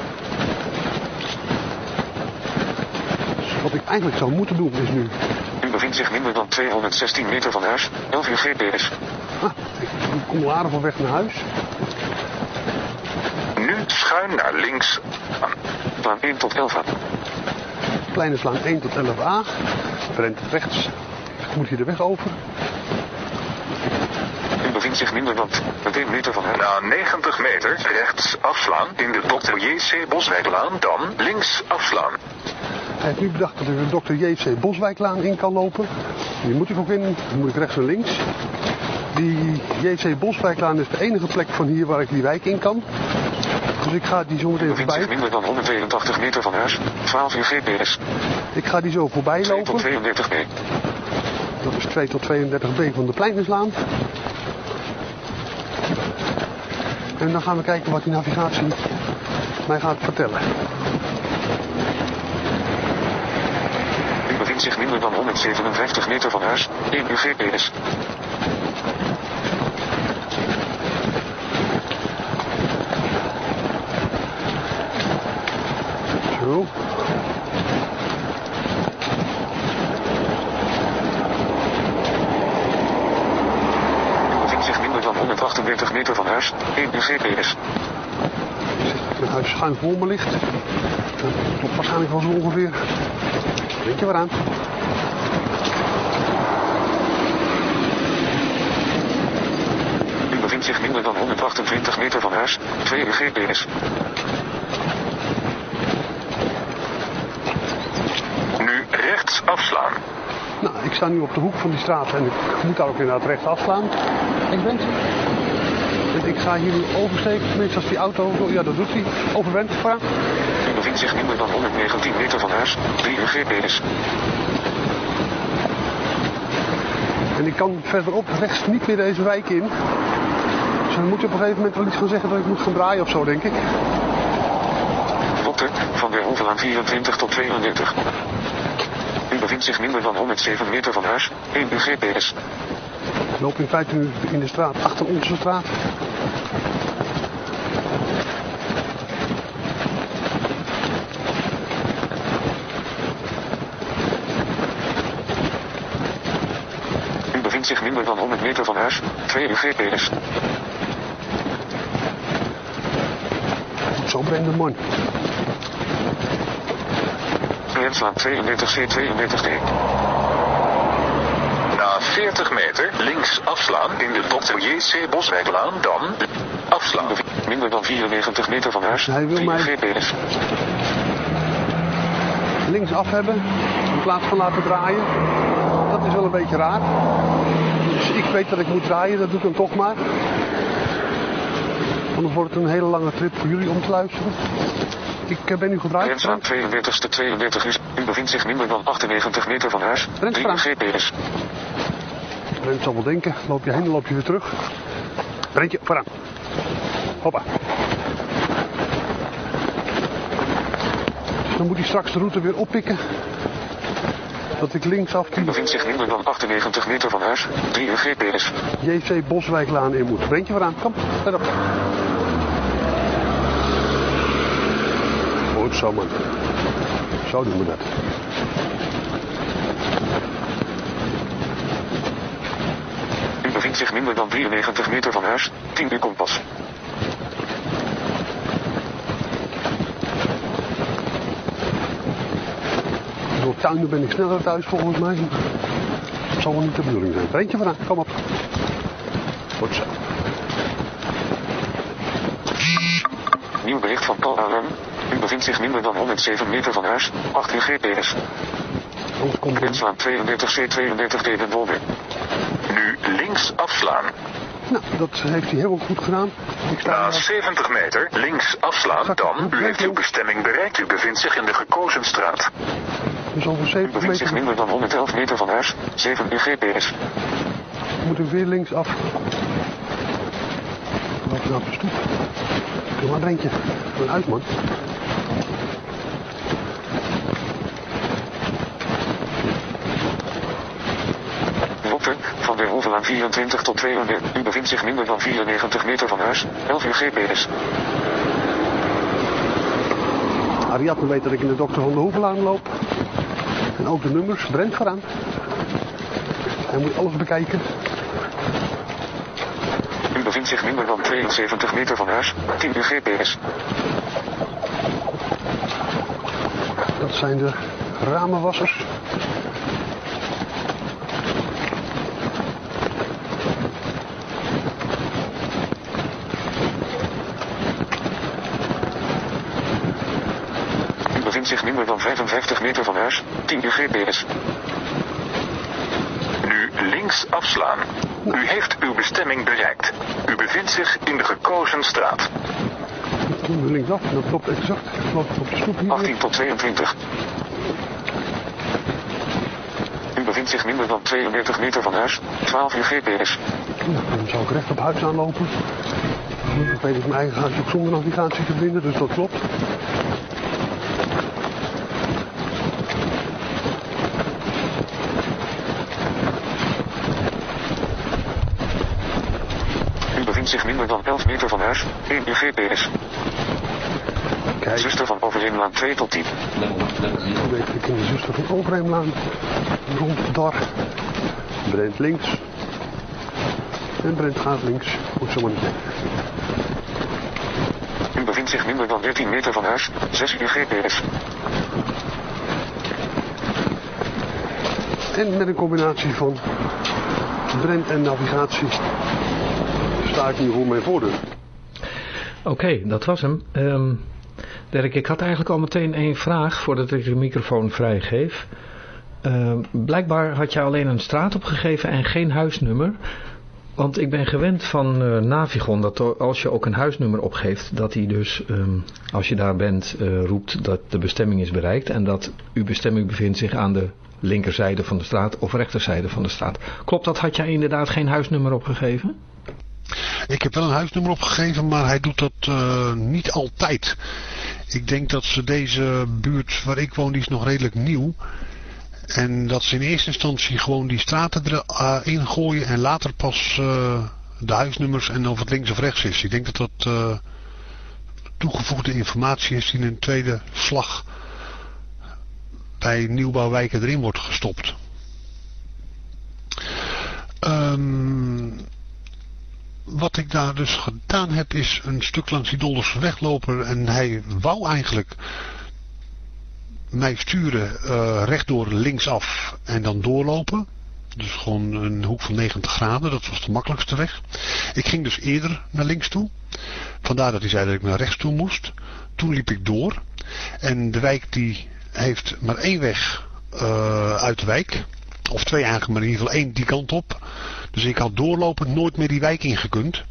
Wat ik eigenlijk zou moeten doen is nu... Bevindt zich minder dan 216 meter van huis. 11 uur GPS. Ah, ik kom aardig van weg naar huis. Nu schuin naar links. Baan 1 tot 11 aan. Kleine slaan 1 tot 11a. Rent rechts. Ik moet hier de weg over. U bevindt zich minder dan 1 meter van huis. Na 90 meter rechts afslaan in de Dr. J.C. Boswijklaan, dan links afslaan. Hij heeft nu bedacht dat ik de Dr. J.C. Boswijklaan in kan lopen. Die moet ik ook in. Dan moet ik rechts en links. Die J.C. Boswijklaan is de enige plek van hier waar ik die wijk in kan. Dus ik ga die zo meteen voorbij. minder dan 182 meter van huis. 12 uur GPS. Ik ga die zo voorbij 2 tot lopen. 32 B. Dat is 2 tot 32b van de Pleinerslaan. En dan gaan we kijken wat die navigatie mij gaat vertellen. U bevindt zich minder dan 157 meter van huis. 1 uur GPS. Zo. Bevindt zich minder dan 138 meter van huis. 1 uur GPS. Mijn huis schuin voor me ligt. Dat klopt waarschijnlijk wel zo ongeveer. Denk je waaraan? U bevindt zich minder dan 128 meter van huis. 2 uur GPS. Nu rechts afslaan. Nou, ik sta nu op de hoek van die straat en ik moet daar ook inderdaad recht afslaan. Ik ben En ik ga hier nu oversteken, tenminste als die auto, ja dat doet hij, overwent. Vraag. U bevindt zich minder dan 119 meter van huis. 3 uur GPS. En ik kan verderop rechts niet meer deze wijk in. Dus dan moet je op een gegeven moment wel iets gaan zeggen dat ik moet gaan draaien of zo, denk ik. Dokter, van der Hoevelaan 24 tot 32. U bevindt zich minder dan 107 meter van huis. 1 uur GPS. Ik loop in feite nu in de straat, achter onze straat. U bevindt zich minder dan 100 meter van huis. 2 uur GPS. Goed zo, Brendan, man. Grenslaan 32C32D. Na 40 meter links afslaan in de Dr. J.C. Boswijklaan, dan afslaan. Minder dan 94 meter van huis. Hij wil 3 uur mij- GPS. Links af hebben, in plaats van laten draaien. Dat is wel een beetje raar. Dus ik weet dat ik moet draaien, dat doe ik dan toch maar. Anders wordt het een hele lange trip voor jullie om te luisteren. Ik eh, ben nu gedraaid. Grenslaan 32ste 32 uur. U bevindt zich minder dan 98 meter van huis. 3 uur Renslaan. GPS. Brent zal wel denken, loop je heen, dan loop je weer terug. Brentje, vooraan. Hoppa. Dan moet hij straks de route weer oppikken. Dat ik linksaf bevindt zich minder dan 98 meter van huis. 3 uur GPS. JC Boswijklaan in moet. Brentje, vooraan. Kom, verder. Goed zo, man. Zo doen we dat. U bevindt zich minder dan 93 meter van huis. 10 uur kompas. Tuinen ben ik sneller thuis volgens mij. Dat zal wel niet de bedoeling zijn. Brentje vooraan, kom op. Goed zo. Nieuw bericht van Paul Alarm. U bevindt zich minder dan 107 meter van huis. 8 uur GPS. Anders komt er... Grenslaan 32C32D Den Dolder. Nu links afslaan. Nou, dat heeft hij helemaal goed gedaan. Ik sta Na hier 70 meter links afslaan, dan u heeft uw bestemming bereikt. U bevindt zich in de gekozen straat. Dus over U 70 bevindt zich meter minder dan 111 meter van huis. 7 uur GPS. moet ik weer links af. Loop naar de stoep. Doe maar Brentje. Doe uit man. Dokter, van der Hoevelaan 24 tot 32. U bevindt zich minder dan 94 meter van huis. 11 uur GPS. Ariadne weet dat ik in de dokter van de Hoevelaan loop. En ook de nummers. Brent vooraan. Hij moet alles bekijken. U bevindt zich minder dan 72 meter van huis. 10 uur GPS. Dat zijn de ramenwassers. U bevindt zich minder dan 55 meter van huis. 10 uur GPS. Nu links afslaan. U heeft uw bestemming bereikt. U bevindt zich in de gekozen straat. Toen we linksaf. Dat klopt exact. Ik op de stoep hier. 18 tot 22. U bevindt zich minder dan 32 meter van huis. 12 uur GPS. Ja, dan zou ik recht op huis aanlopen. Ik weet het mijn eigen huis ook zonder navigatie te vinden, dus dat klopt. Zich minder dan 11 meter van huis. 1 uur GPS. Kijk, Zuster van Overheemlaan 2 tot 10. dan weet ik in de zuster van Overheemlaan. Rond daar. Brent links. En Brent gaat links. Goed zo maar niet. U bevindt zich minder dan 13 meter van huis. 6 uur GPS. En met een combinatie van Brent en navigatie ik nu voor mijn voordeur. Oké, dat was hem. Ehm Dirk, ik had eigenlijk al meteen één vraag voordat ik de microfoon vrijgeef. Ehm, blijkbaar had je alleen een straat opgegeven en geen huisnummer. Want ik ben gewend van eh, Navigon dat als je ook een huisnummer opgeeft, dat hij dus, ehm, als je daar bent, eh, roept dat de bestemming is bereikt. En dat uw bestemming bevindt zich aan de linkerzijde van de straat of rechterzijde van de straat. Klopt dat? Had jij inderdaad geen huisnummer opgegeven? Ik heb wel een huisnummer opgegeven, maar hij doet dat eh, niet altijd. Ik denk dat ze deze buurt waar ik woon, die is nog redelijk nieuw. En dat ze in eerste instantie gewoon die straten erin gooien en later pas eh, de huisnummers en of het links of rechts is. Ik denk dat dat eh, toegevoegde informatie is die in een tweede slag bij nieuwbouwwijken erin wordt gestopt. Ehm wat ik daar dus gedaan heb is een stuk langs die Dolderse weglopen en hij wou eigenlijk mij sturen uh, rechtdoor linksaf en dan doorlopen. Dus gewoon een hoek van 90 graden, dat was de makkelijkste weg. Ik ging dus eerder naar links toe. Vandaar dat hij zei dat ik naar rechts toe moest. Toen liep ik door. En de wijk die heeft maar één weg uh, uit de wijk. Of twee eigenlijk, maar in ieder geval één die kant op. Dus ik had doorlopend nooit meer die wijk ingekund.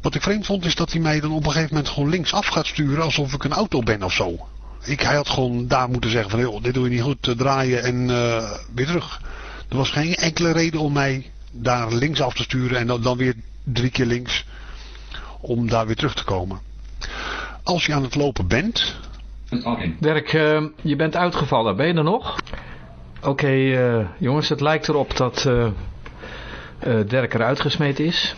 Wat ik vreemd vond is dat hij mij dan op een gegeven moment gewoon linksaf gaat sturen alsof ik een auto ben of zo. Ik, hij had gewoon daar moeten zeggen van joh, dit doe je niet goed, uh, draaien en uh, weer terug. Er was geen enkele reden om mij daar linksaf te sturen en dan, dan weer drie keer links om daar weer terug te komen. Als je aan het lopen bent... Dirk, uh, je bent uitgevallen. Ben je er nog? Oké okay, jongens, het lijkt erop dat uh, Dirk eruit gesmeten is.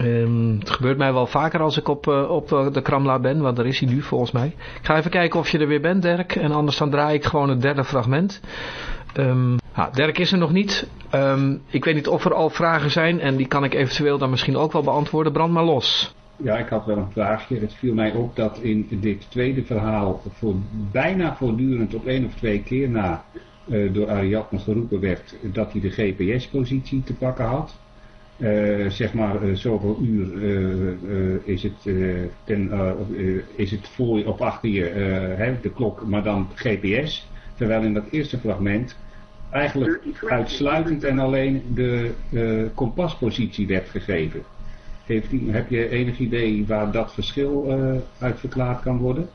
Um, het gebeurt mij wel vaker als ik op, op de Kramla ben, want daar is hij nu volgens mij. Ik ga even kijken of je er weer bent, Dirk. En anders dan draai ik gewoon het derde fragment. Um, Dirk is er nog niet. Um, ik weet niet of er al vragen zijn en die kan ik eventueel dan misschien ook wel beantwoorden. Brand maar los. Ja, ik had wel een vraagje. Het viel mij op dat in dit tweede verhaal voor bijna voortdurend op één of twee keer na door Ariadne geroepen werd dat hij de GPS-positie te pakken had. Uh, zeg maar uh, zoveel uur is, het, ten, is het voor je of achter je hè, de klok, maar dan GPS. Terwijl in dat eerste fragment eigenlijk uitsluitend en alleen de kompaspositie werd gegeven. Heb je enig idee waar dat verschil uit verklaard kan worden?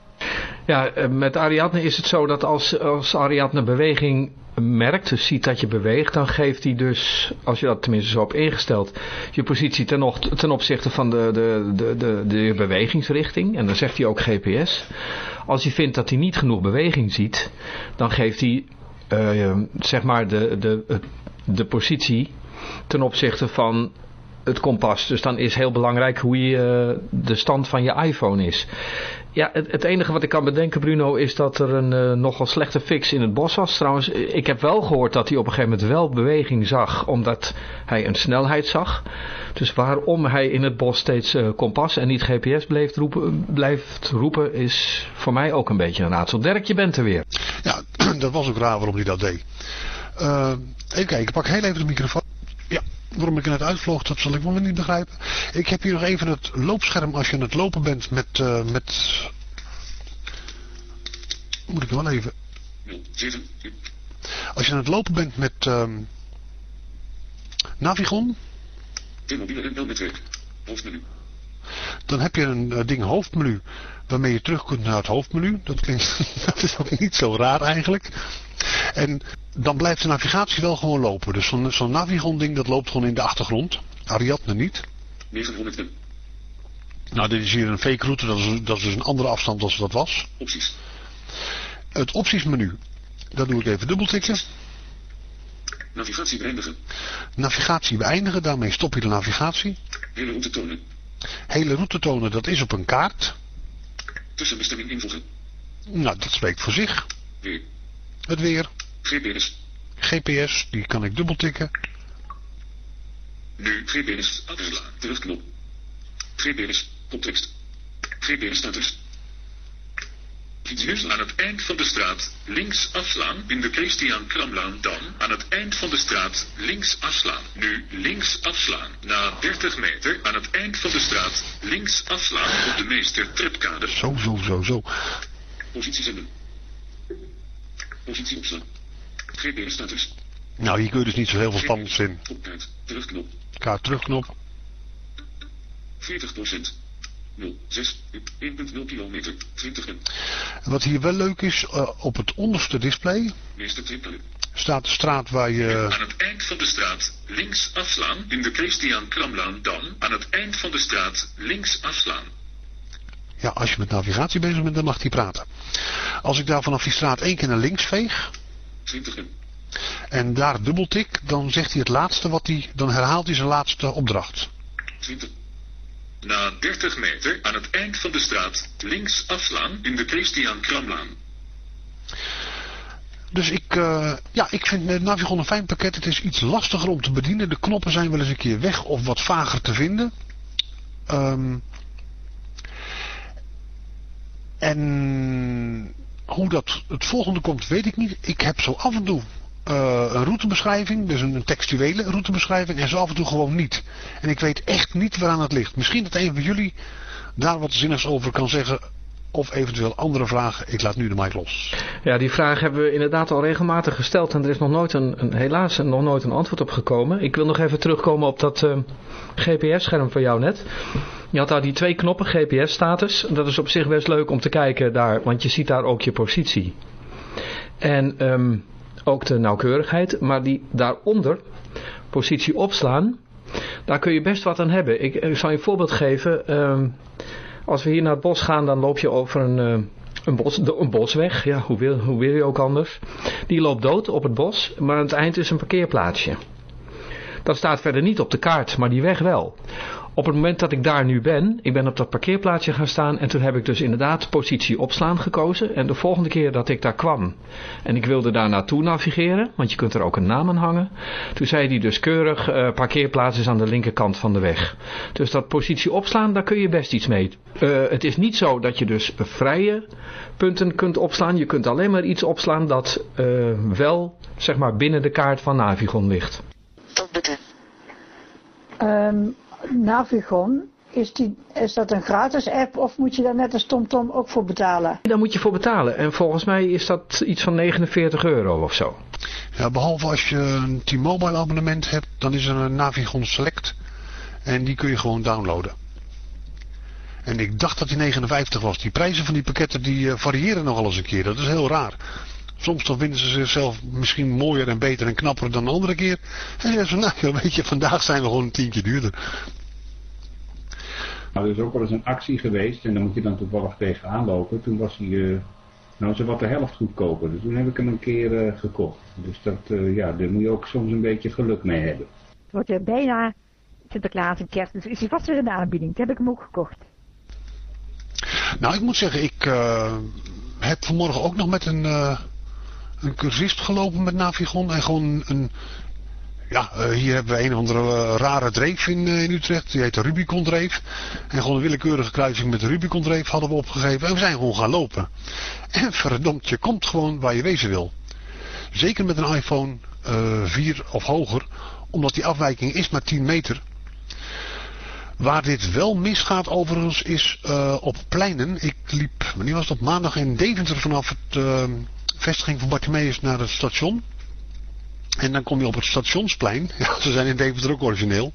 Ja, met Ariadne is het zo dat als, als Ariadne beweging merkt, dus ziet dat je beweegt, dan geeft hij dus, als je dat tenminste zo hebt ingesteld, je positie ten, op, ten opzichte van de, de, de, de, de bewegingsrichting. En dan zegt hij ook GPS. Als hij vindt dat hij niet genoeg beweging ziet, dan geeft hij uh, zeg maar de, de, de positie ten opzichte van het kompas. Dus dan is heel belangrijk hoe je, de stand van je iPhone is. Ja, het, het, enige wat ik kan bedenken, Bruno, is dat er een uh, nogal slechte fix in het bos was. Trouwens, ik heb wel gehoord dat hij op een gegeven moment wel beweging zag, omdat hij een snelheid zag. Dus waarom hij in het bos steeds kompas en niet GPS blijft roepen, blijft roepen, is voor mij ook een beetje een raadsel. Dirk, je bent er weer. Ja, dat was ook raar waarom hij dat deed. Even kijken, ik pak heel even de microfoon. Waarom ik net uitvloog, dat zal ik wel niet begrijpen. Ik heb hier nog even het loopscherm als je aan het lopen bent met... Uh, met... Moet ik wel even... Als je aan het lopen bent met... Um, Navigon. Hoofdmenu. Dan heb je een uh, ding hoofdmenu waarmee je terug kunt naar het hoofdmenu. Dat, klinkt, dat is ook niet zo raar eigenlijk. En dan blijft de navigatie wel gewoon lopen. Dus zo'n zo Navigon ding dat loopt gewoon in de achtergrond. Ariadne niet. 900 Nou, dit is hier een fake route. Dat is, dat is dus een andere afstand dan dat was. Opties. Het optiesmenu. Dat doe ik even dubbeltikken. Navigatie beëindigen. Navigatie beëindigen. Daarmee stop je de navigatie. Hele route tonen. Hele route tonen. Dat is op een kaart. Tussenbestemming invoegen. Nou, dat spreekt voor zich. Weer. Het weer. GPS. GPS, die kan ik dubbeltikken. Nu GPS afslaan. Terugknop. GPS context. GPS status. Nu aan het eind van de straat links afslaan in de Christian Kramlaan. Dan aan het eind van de straat links afslaan. Nu links afslaan. Na 30 meter aan het eind van de straat links afslaan op de meester tripkade. Zo, zo, zo, zo. Positie zenden. Positie opslaan. GPS status. Nou, hier kun je dus niet zo heel veel spannends in. Opkaart. Terugknop. Kaart terugknop. 40 procent. 0, 6, 1.0 kilometer, 20 en. Wat hier wel leuk is, uh, op het onderste display staat de straat waar je... Aan het eind van de straat links afslaan in de Christian Kramlaan. Dan aan het eind van de straat links afslaan. Ja, als je met navigatie bezig bent, dan mag hij praten. Als ik daar vanaf die straat één keer naar links veeg 20 en. en daar dubbeltik, dan zegt hij het laatste wat hij... Dan herhaalt hij zijn laatste opdracht. 20. Na 30 meter aan het eind van de straat links afslaan in de Christian Kramlaan. Dus ik, uh, ja, ik vind Navigon een fijn pakket. Het is iets lastiger om te bedienen. De knoppen zijn wel eens een keer weg of wat vager te vinden. Um, en hoe dat het volgende komt, weet ik niet. Ik heb zo af en toe een routebeschrijving, dus een textuele routebeschrijving, en zo af en toe gewoon niet. En ik weet echt niet waaraan het ligt. Misschien dat een van jullie daar wat zinnigs over kan zeggen, of eventueel andere vragen. Ik laat nu de mic los. Ja, die vraag hebben we inderdaad al regelmatig gesteld en er is nog nooit een, helaas nog nooit een antwoord op gekomen. Ik wil nog even terugkomen op dat uh, GPS-scherm van jou net. Je had daar die twee knoppen, GPS-status. Dat is op zich best leuk om te kijken daar, want je ziet daar ook je positie. En um, ook de nauwkeurigheid, maar die daaronder, positie opslaan, daar kun je best wat aan hebben. Ik, zal je een voorbeeld geven. Um, als we hier naar het bos gaan, dan loop je over een, uh, een, bos, een bosweg. Ja, hoe wil, hoe wil je ook anders. Die loopt dood op het bos, maar aan het eind is een parkeerplaatsje. Dat staat verder niet op de kaart, maar die weg wel. Op het moment dat ik daar nu ben, ik ben op dat parkeerplaatsje gaan staan en toen heb ik dus inderdaad positie opslaan gekozen. En de volgende keer dat ik daar kwam en ik wilde daar naartoe navigeren, want je kunt er ook een naam aan hangen. Toen zei hij dus keurig, uh, parkeerplaats is aan de linkerkant van de weg. Dus dat positie opslaan, daar kun je best iets mee. Uh, het is niet zo dat je dus vrije punten kunt opslaan. Je kunt alleen maar iets opslaan dat uh, wel, zeg maar, binnen de kaart van Navigon ligt. Um, Navigon, is, die, is dat een gratis app of moet je daar net als TomTom ook voor betalen? Daar moet je voor betalen en volgens mij is dat iets van 49 euro of zo. Ja, behalve als je een T-Mobile abonnement hebt, dan is er een Navigon Select en die kun je gewoon downloaden. En ik dacht dat die 59 was. Die prijzen van die pakketten die uh, variëren nogal eens een keer. Dat is heel raar. Soms dan vinden ze zichzelf misschien mooier en beter en knapper dan de andere keer. En zeggen ze, nou weet je, vandaag zijn we gewoon een tientje duurder. Nou, er is ook wel eens een actie geweest en dan moet je dan toevallig tegenaan lopen. Toen was hij, uh, nou zo wat de helft goedkoper. Dus toen heb ik hem een keer uh, gekocht. Dus dat, uh, ja, daar moet je ook soms een beetje geluk mee hebben. Het wordt er bijna Sinterklaas en kerst. Dus is hij vast weer in de aanbieding. Toen heb ik hem ook gekocht. Nou, ik moet zeggen, ik uh, heb vanmorgen ook nog met een, uh, een cursist gelopen met Navigon. En gewoon een... Ja, uh, hier hebben we een of andere rare dreef in, in Utrecht. Die heet de Rubicon dreef. En gewoon een willekeurige kruising met de Rubicon dreef hadden we opgegeven. En we zijn gewoon gaan lopen. En verdomd, je komt gewoon waar je wezen wil. Zeker met een iPhone 4 of hoger. Omdat die afwijking is maar 10 meter. Waar dit wel misgaat overigens is uh, op pleinen. Ik liep, wanneer was op maandag in Deventer vanaf het uh, vestiging van Bartimeus naar het station. En dan kom je op het stationsplein. Ja, ze zijn in Deventer ook origineel.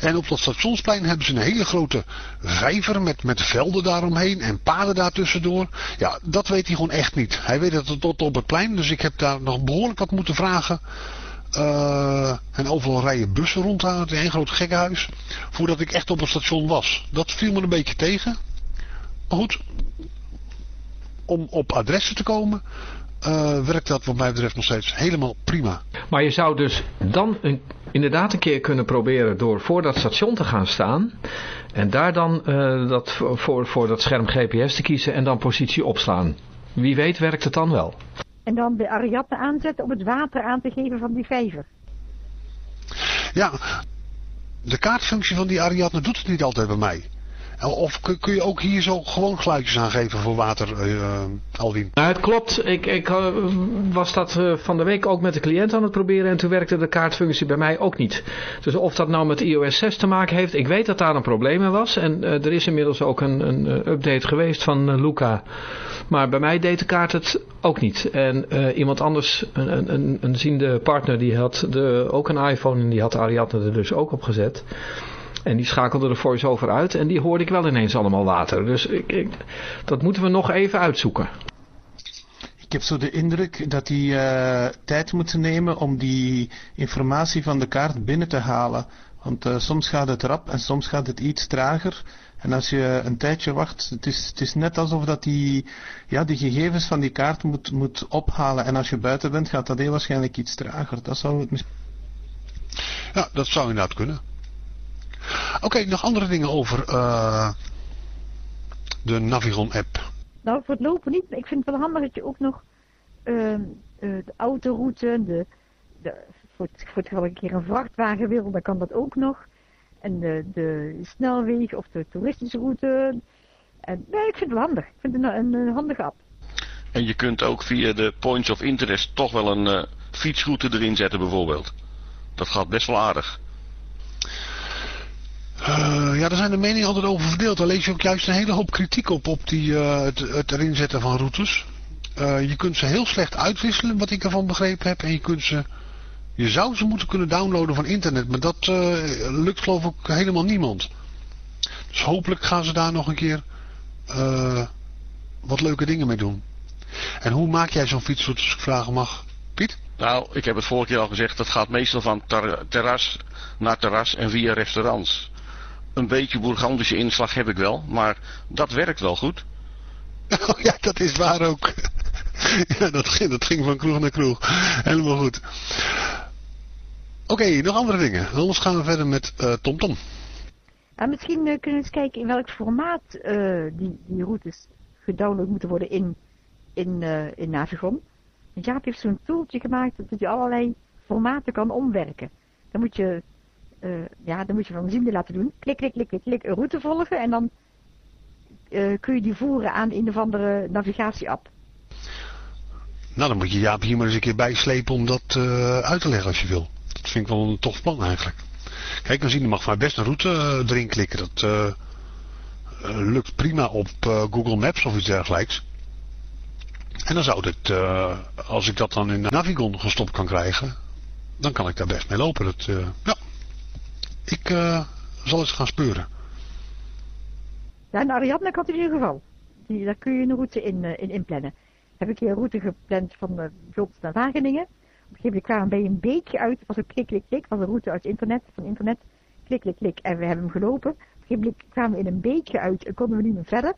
En op dat stationsplein hebben ze een hele grote vijver met, met velden daaromheen en paden daartussendoor. Ja, dat weet hij gewoon echt niet. Hij weet het tot op het plein, dus ik heb daar nog behoorlijk wat moeten vragen uh, en overal rijden bussen rond aan het een groot gekkenhuis. Voordat ik echt op het station was. Dat viel me een beetje tegen. Maar goed. Om op adressen te komen. Uh, werkt dat wat mij betreft nog steeds helemaal prima. Maar je zou dus dan een, inderdaad een keer kunnen proberen door voor dat station te gaan staan. En daar dan uh, dat, voor, voor dat scherm GPS te kiezen en dan positie opslaan. Wie weet werkt het dan wel. En dan de Ariadne aanzetten om het water aan te geven van die vijver. Ja, de kaartfunctie van die Ariadne doet het niet altijd bij mij. Of kun je ook hier zo gewoon geluidjes aangeven voor water, uh, Alwin? Nou, het klopt. Ik, ik uh, was dat uh, van de week ook met de cliënt aan het proberen en toen werkte de kaartfunctie bij mij ook niet. Dus of dat nou met iOS 6 te maken heeft, ik weet dat daar een probleem in was. En er is inmiddels ook een, een update geweest van Luca. Maar bij mij deed de kaart het ook niet. En iemand anders, een, een, een ziende partner, die had de, ook een iPhone en die had Ariadne er dus ook op gezet. En die schakelde de voice-over uit en die hoorde ik wel ineens allemaal water. Dus ik, ik, dat moeten we nog even uitzoeken. Ik heb zo de indruk dat die uh, tijd moeten nemen om die informatie van de kaart binnen te halen. Want uh, soms gaat het rap en soms gaat het iets trager. En als je een tijdje wacht, het is, het is net alsof dat die, ja, die gegevens van die kaart moet, moet ophalen. En als je buiten bent, gaat dat heel waarschijnlijk iets trager. Dat zou het Ja, dat zou inderdaad kunnen. Oké, okay, nog andere dingen over uh, de Navigon app. Nou, voor het lopen niet. Ik vind het wel handig dat je ook nog uh, uh, de autoroute, de, de, voor, het, voor het geval een keer een vrachtwagen wil, dan kan dat ook nog. En de, de snelweg of de toeristische route. En, nee, ik vind het wel handig. Ik vind het een, een, een handige app. En je kunt ook via de points of interest toch wel een uh, fietsroute erin zetten bijvoorbeeld. Dat gaat best wel aardig. Uh, ja, daar zijn de meningen altijd over verdeeld. Daar lees je ook juist een hele hoop kritiek op, op die, uh, het, het erin zetten van routes. Uh, je kunt ze heel slecht uitwisselen, wat ik ervan begrepen heb. En je kunt ze, je zou ze moeten kunnen downloaden van internet, maar dat lukt geloof ik helemaal niemand. Dus hopelijk gaan ze daar nog een keer wat leuke dingen mee doen. En hoe maak jij zo'n fietsroute, als ik vragen mag, Piet? Nou, ik heb het vorige keer al gezegd, dat gaat meestal van ter terras naar terras en via restaurants een beetje bourgondische inslag heb ik wel, maar dat werkt wel goed. Oh ja, dat is waar ook. ja, dat ging, dat ging van kroeg naar kroeg. Helemaal goed. Oké, nog andere dingen. Anders gaan we verder met uh, TomTom. Uh, misschien uh, kunnen we eens kijken in welk formaat uh, die, die routes gedownload moeten worden in, in, in Navigon. Want Jaap heeft zo'n tooltje gemaakt dat je allerlei formaten kan omwerken. Dan moet je uh, ja, dan moet je van ziende laten doen. Klik, klik, klik, klik, klik, een route volgen en dan uh, kun je die voeren aan een of andere navigatie-app. Nou, dan moet je Jaap hier maar eens een keer bijslepen om dat uh, uit te leggen als je wil. Dat vind ik wel een tof plan eigenlijk. Kijk, dan zien, mag maar best een route erin klikken. Dat lukt prima op Google Maps of iets dergelijks. En dan zou dit, als ik dat dan in Navigon gestopt kan krijgen, dan kan ik daar best mee lopen. Dat, ja, ik uh, zal eens gaan speuren. Ja, in Ariadne had in ieder geval. Die, daar kun je een route in, uh, in inplannen. Heb ik hier een route gepland van uh, naar Wageningen. Op een gegeven moment kwamen we bij een beekje uit. Het was een klik, klik, klik. Het was een route uit internet, van internet. Klik, klik, klik. En we hebben hem gelopen. Op een gegeven moment kwamen we in een beekje uit en konden we niet meer verder.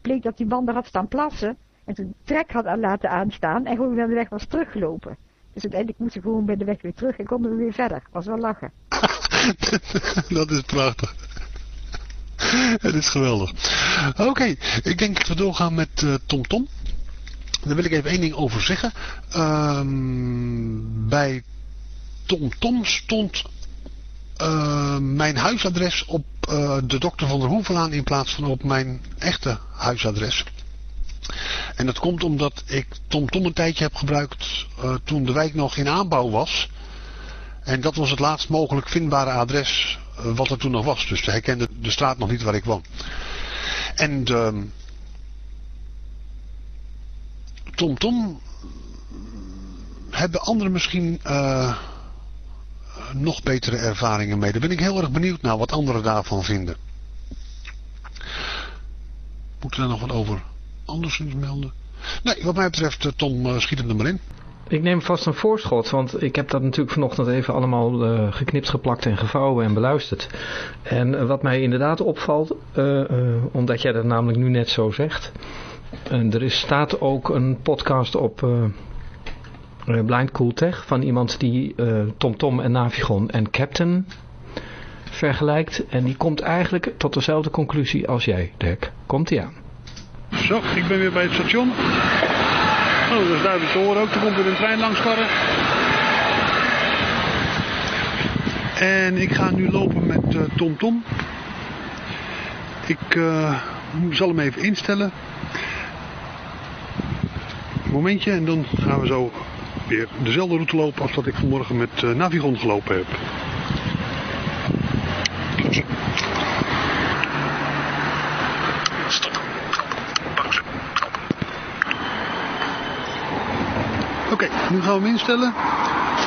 Bleek dat die man daar had staan plassen. En zijn trek had laten aanstaan en gewoon naar de weg was teruggelopen. Dus uiteindelijk moesten we gewoon bij de weg weer terug en konden we weer verder. Was wel lachen. dat is prachtig. Het is geweldig. Oké, ik denk dat we doorgaan met uh, Tom Tom. Daar wil ik even één ding over zeggen. Ehm, bij Tom Tom stond uh, mijn huisadres op uh, de dokter van der Hoevelaan in plaats van op mijn echte huisadres. En dat komt omdat ik TomTom Tom een tijdje heb gebruikt toen de wijk nog in aanbouw was. En dat was het laatst mogelijk vindbare adres wat er toen nog was. Dus hij kende de straat nog niet waar ik woon. En de TomTom Tom hebben anderen misschien uh, nog betere ervaringen mee. Daar ben ik heel erg benieuwd naar wat anderen daarvan vinden. Moeten we daar nog wat over anders melden? Nee, wat mij betreft, Tom, uh, schiet hem er maar in. Ik neem vast een voorschot, want ik heb dat natuurlijk vanochtend even allemaal uh, geknipt, geplakt en gevouwen en beluisterd. En uh, wat mij inderdaad opvalt, uh, omdat jij dat namelijk nu net zo zegt. er is, staat ook een podcast op Blind Cool Tech van iemand die TomTom Tom en Navigon en Captain vergelijkt. En die komt eigenlijk tot dezelfde conclusie als jij, Dirk. Komt ie aan. Zo, ik ben weer bij het station. Oh, dat is duidelijk te horen ook. Er komt weer een trein langs karren. En ik ga nu lopen met TomTom. Uh, Tom. Ik uh, zal hem even instellen. Momentje en dan gaan we zo weer dezelfde route lopen als dat ik vanmorgen met uh, Navigon gelopen heb. Stop. Pauze. Stop. Oké, okay, nu gaan we hem instellen.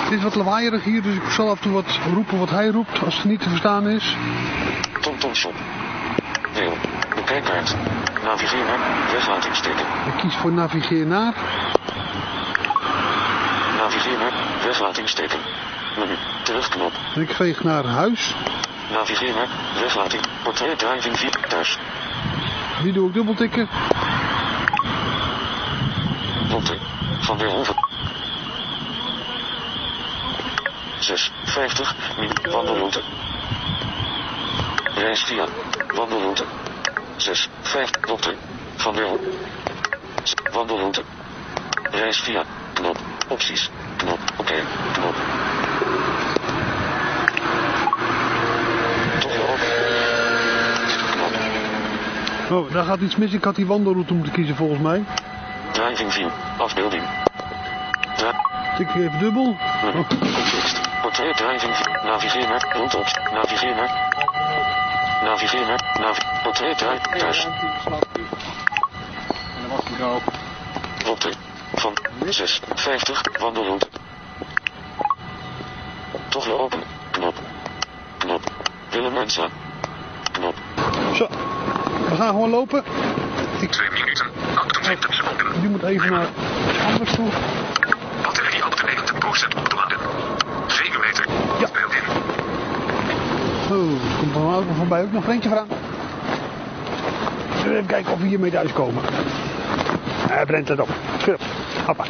Het is wat lawaaierig hier, dus ik zal af en toe wat roepen wat hij roept als het niet te verstaan is. Tom Tom Shop. Deel. Bekijkkaart. Navigeer naar. Weglating steken. Ik kies voor navigeer naar. Navigeer naar. Weglating steken. Menu. Terugknop. En ik veeg naar huis. Navigeer naar. Weglating. Portret driving 4. Thuis. Die doe ik dubbeltikken. Lotte. Van der Hoeven. 6, 50, min, wandelroute. Reis via, wandelroute. 6, 5, dokter, van Hoeven. Wandelroute. Reis via, knop, opties, knop, oké, okay, knop. Oh, daar gaat iets mis. Ik had die wandelroute moeten kiezen volgens mij. Driving view, afbeelding. Dra Tik even dubbel. Oh. Context. Portrait driving. Navigeer naar. Rond op. Navigeer naar. Navigeer naar. Navi portrait driving. Thuis. En dan was hij erop. Rotte. Van 650. Wandelroute. Toch open. Knop. Knop. Willen mensen. Knop. Zo. We gaan gewoon lopen. Ik... 2 minuten. 28 seconden. Nu moet even naar anders toe. Batterie 90%. Oh, er komt er een auto voorbij. Ook nog een eentje gaan. Even kijken of we hiermee thuiskomen. Hij brengt het op. Hoppa.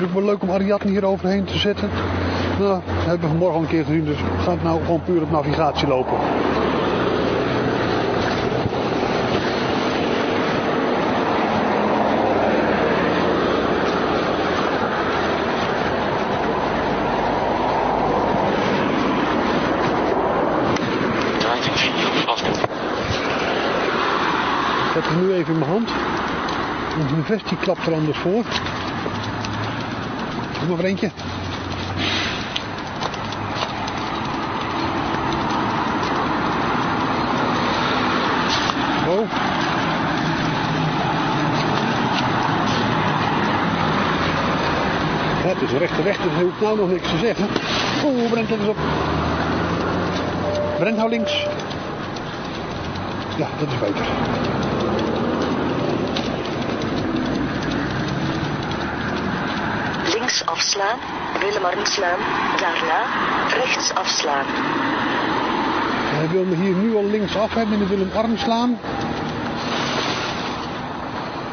Ook wel leuk om Ariadne hier overheen te zetten. Nou, dat hebben we vanmorgen al een keer gezien, dus we gaan het nou gewoon puur op navigatie lopen. Ik heb hem nu even in mijn hand. Want mijn vest die klapt er anders voor. Doe er eentje. Oh. Het is rechte weg, dus hoeft nou nog niks te zeggen. Oeh, Brent, let eens op. Brent, hou links. Ja, dat is beter. Afslaan, Willemarnslaan, daarna rechts afslaan. Hij wil me hier nu al links af hebben in de Willem Armslaan.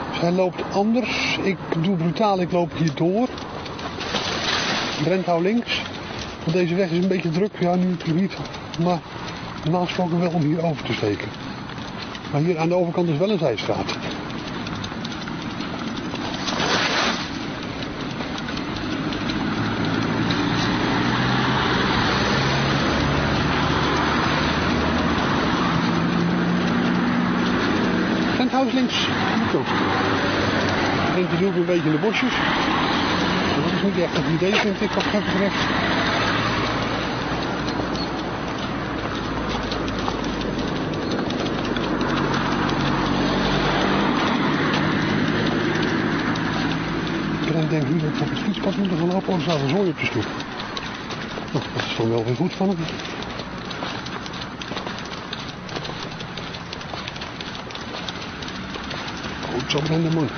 Dus hij loopt anders. Ik doe brutaal, ik loop hier door. Brent hou links. Want deze weg is een beetje druk. Ja, nu niet. Maar normaal gesproken wel om hier over te steken. Maar hier aan de overkant is wel een zijstraat. Penthouse links. Zo. Ik een beetje in de bosjes. Dat is niet echt een idee, vind ik, wat dat betreft. Ik denk nu dat we op het fietspad moeten gaan lopen, anders staat er zooi op de stoep. Nou, dat is dan wel weer goed van hem. Goed zo, Brenda, man.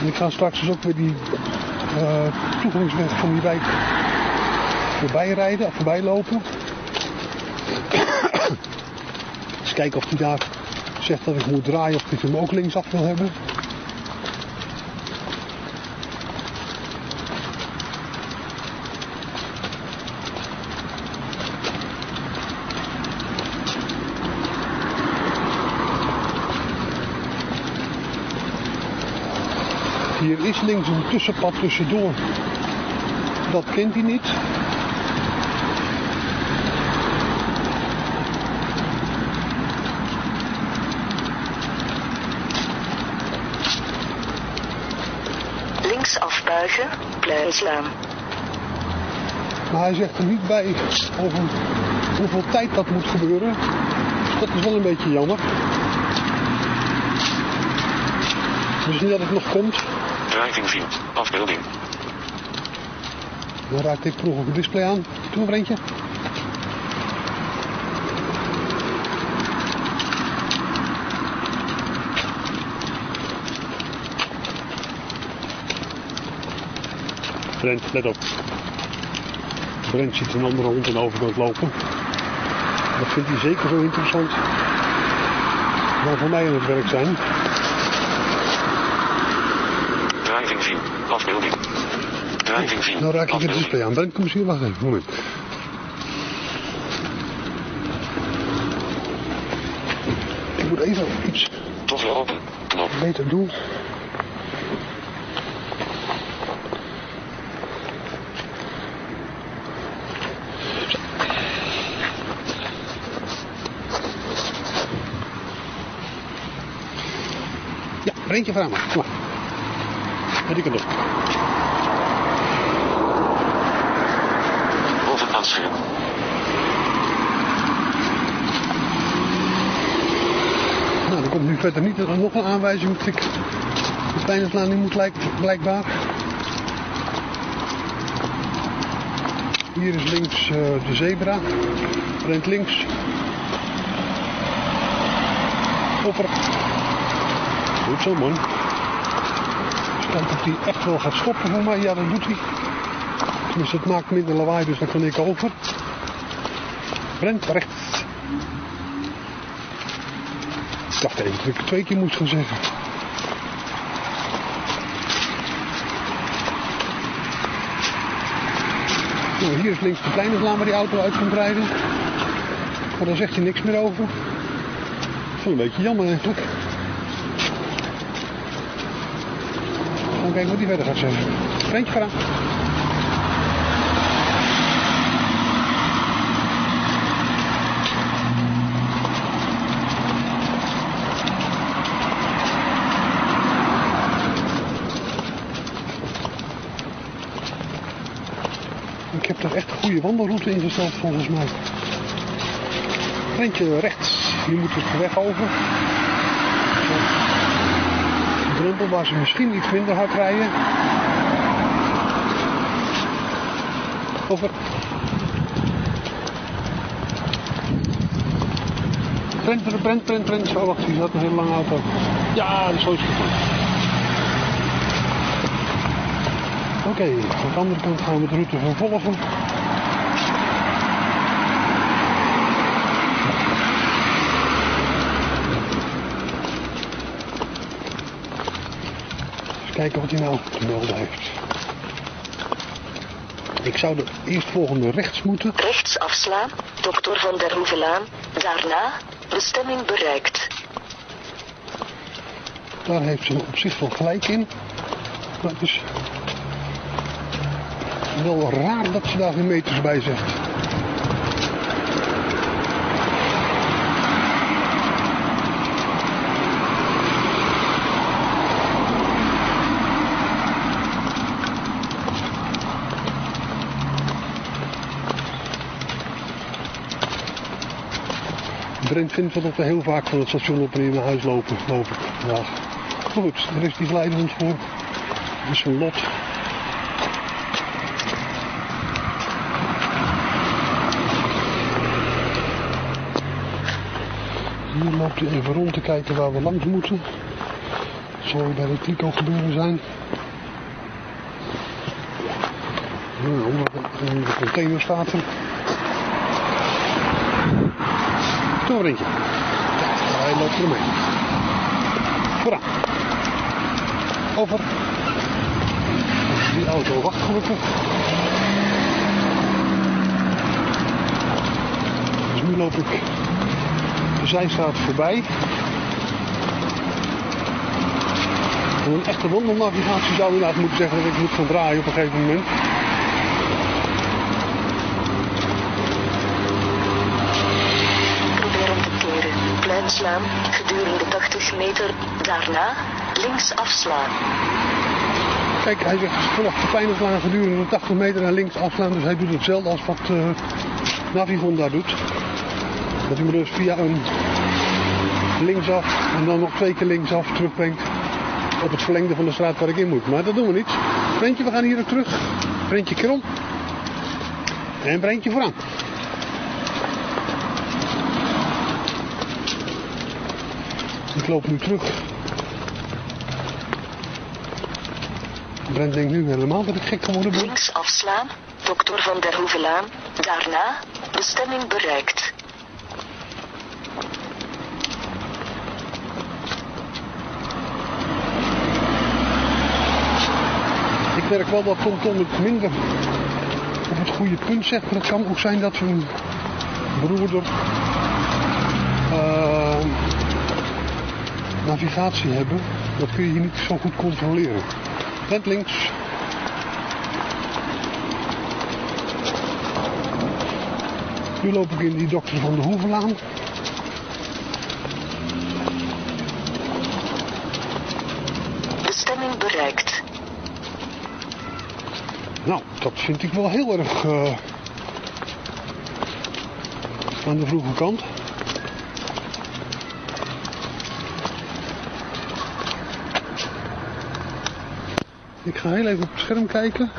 En ik ga straks dus ook weer die uh, toegangsweg van die wijk voorbij rijden, of voorbij lopen. Eens kijken of hij daar zegt dat ik moet draaien of ik hem ook linksaf wil hebben. Hier is links een tussenpad tussendoor. Dat kent hij niet. Links afbuigen, Pluislaan. Maar hij zegt er niet bij over hoeveel tijd dat moet gebeuren. Dat is wel een beetje jammer. Dus niet dat het nog komt. Driving view. Afbeelding. Dan raakt ik vroeger het display aan. Doe maar eentje. Brent, let op. Brent ziet een andere hond aan de overkant lopen. Dat vindt hij zeker zo interessant. Dan voor mij aan het werk zijn. Driving view. Afbeelding. Nou raak ik het display aan. Kom eens hier. Wacht even. Moment. Ik moet even iets Toch weer open. Knop. beter doen. Vraag maar. Kom maar. En die kant op. Nou, er komt nu verder niet nog een aanwijzing dat ik de Pijnerslaan in moet blijkbaar. Hier is links eh, de zebra. Rent links. Hopper. Goed zo, man. Kijken of hij echt wel gaat stoppen voor mij. Ja, dat doet hij. Dus het maakt minder lawaai, dus dan kan ik over. Brent, rechts. Ik dacht even dat ik het twee keer moest gaan zeggen. Nou, hier is links de kleine slaan waar die auto uit komt rijden. Maar daar zegt hij niks meer over. Dat is een beetje jammer eigenlijk. Gaan kijken wat hij verder gaat zeggen. Brentje, ga heb er echt een goede wandelroute ingesteld volgens mij. Rentje rechts, hier moet het de weg over. Een drempel waar ze misschien iets minder hard rijden. Over. Brent, brent, brent, brent. Oh, wacht, die had een hele lange auto. Ja, zo is het goed. Oké, aan de andere kant gaan we de route vervolgen. Eens kijken wat hij nou te melden heeft. Ik zou de eerstvolgende rechts moeten. Rechts afslaan, dokter van der Hoevelaan. Daarna, bestemming bereikt. Daar heeft ze op zich wel gelijk in. Maar het is wel raar dat ze daar geen meters bij zegt. Brent vindt dat we heel vaak van het station op en neer huis lopen, loop ik goed, er is die geleidehond voor. Dat is een lot. Hier loopt even rond te kijken waar we langs moeten. Dat zal bij de Clico gebeuren zijn. Ja, onder de, container staat er. Hij loopt ermee. Vooraan. Over. Die auto wacht gelukkig. Dus nu loop ik zijstraat voorbij. En een echte wandelnavigatie zou inderdaad moeten zeggen dat ik moet gaan draaien op een gegeven moment. Proberen te keren. Plein slaan, gedurende 80 meter. Daarna, links afslaan. Kijk, hij zegt vanaf de Pijnerslaan gedurende 80 meter naar links afslaan. Dus hij doet hetzelfde als wat uh, Navigon daar doet. Dat hij me dus via een linksaf en dan nog twee keer linksaf terugbrengt op het verlengde van de straat waar ik in moet. Maar dat doen we niet. Brentje, we gaan hier ook terug. Brentje keer om. En Brentje vooraan. Ik loop nu terug. Brent denkt nu helemaal dat ik gek geworden ben. Links afslaan, dokter van der Hoevelaan. Daarna, bestemming bereikt. Ik merk wel dat TomTom het minder op het goede punt zegt. Maar het kan ook zijn dat we een broeder uh, navigatie hebben. Dat kun je niet zo goed controleren. Bent links. Nu loop ik in die dokter van de Hoevelaan. Bestemming bereikt. Nou, dat vind ik wel heel erg uh, aan de vroege kant. Ik ga heel even op het scherm kijken.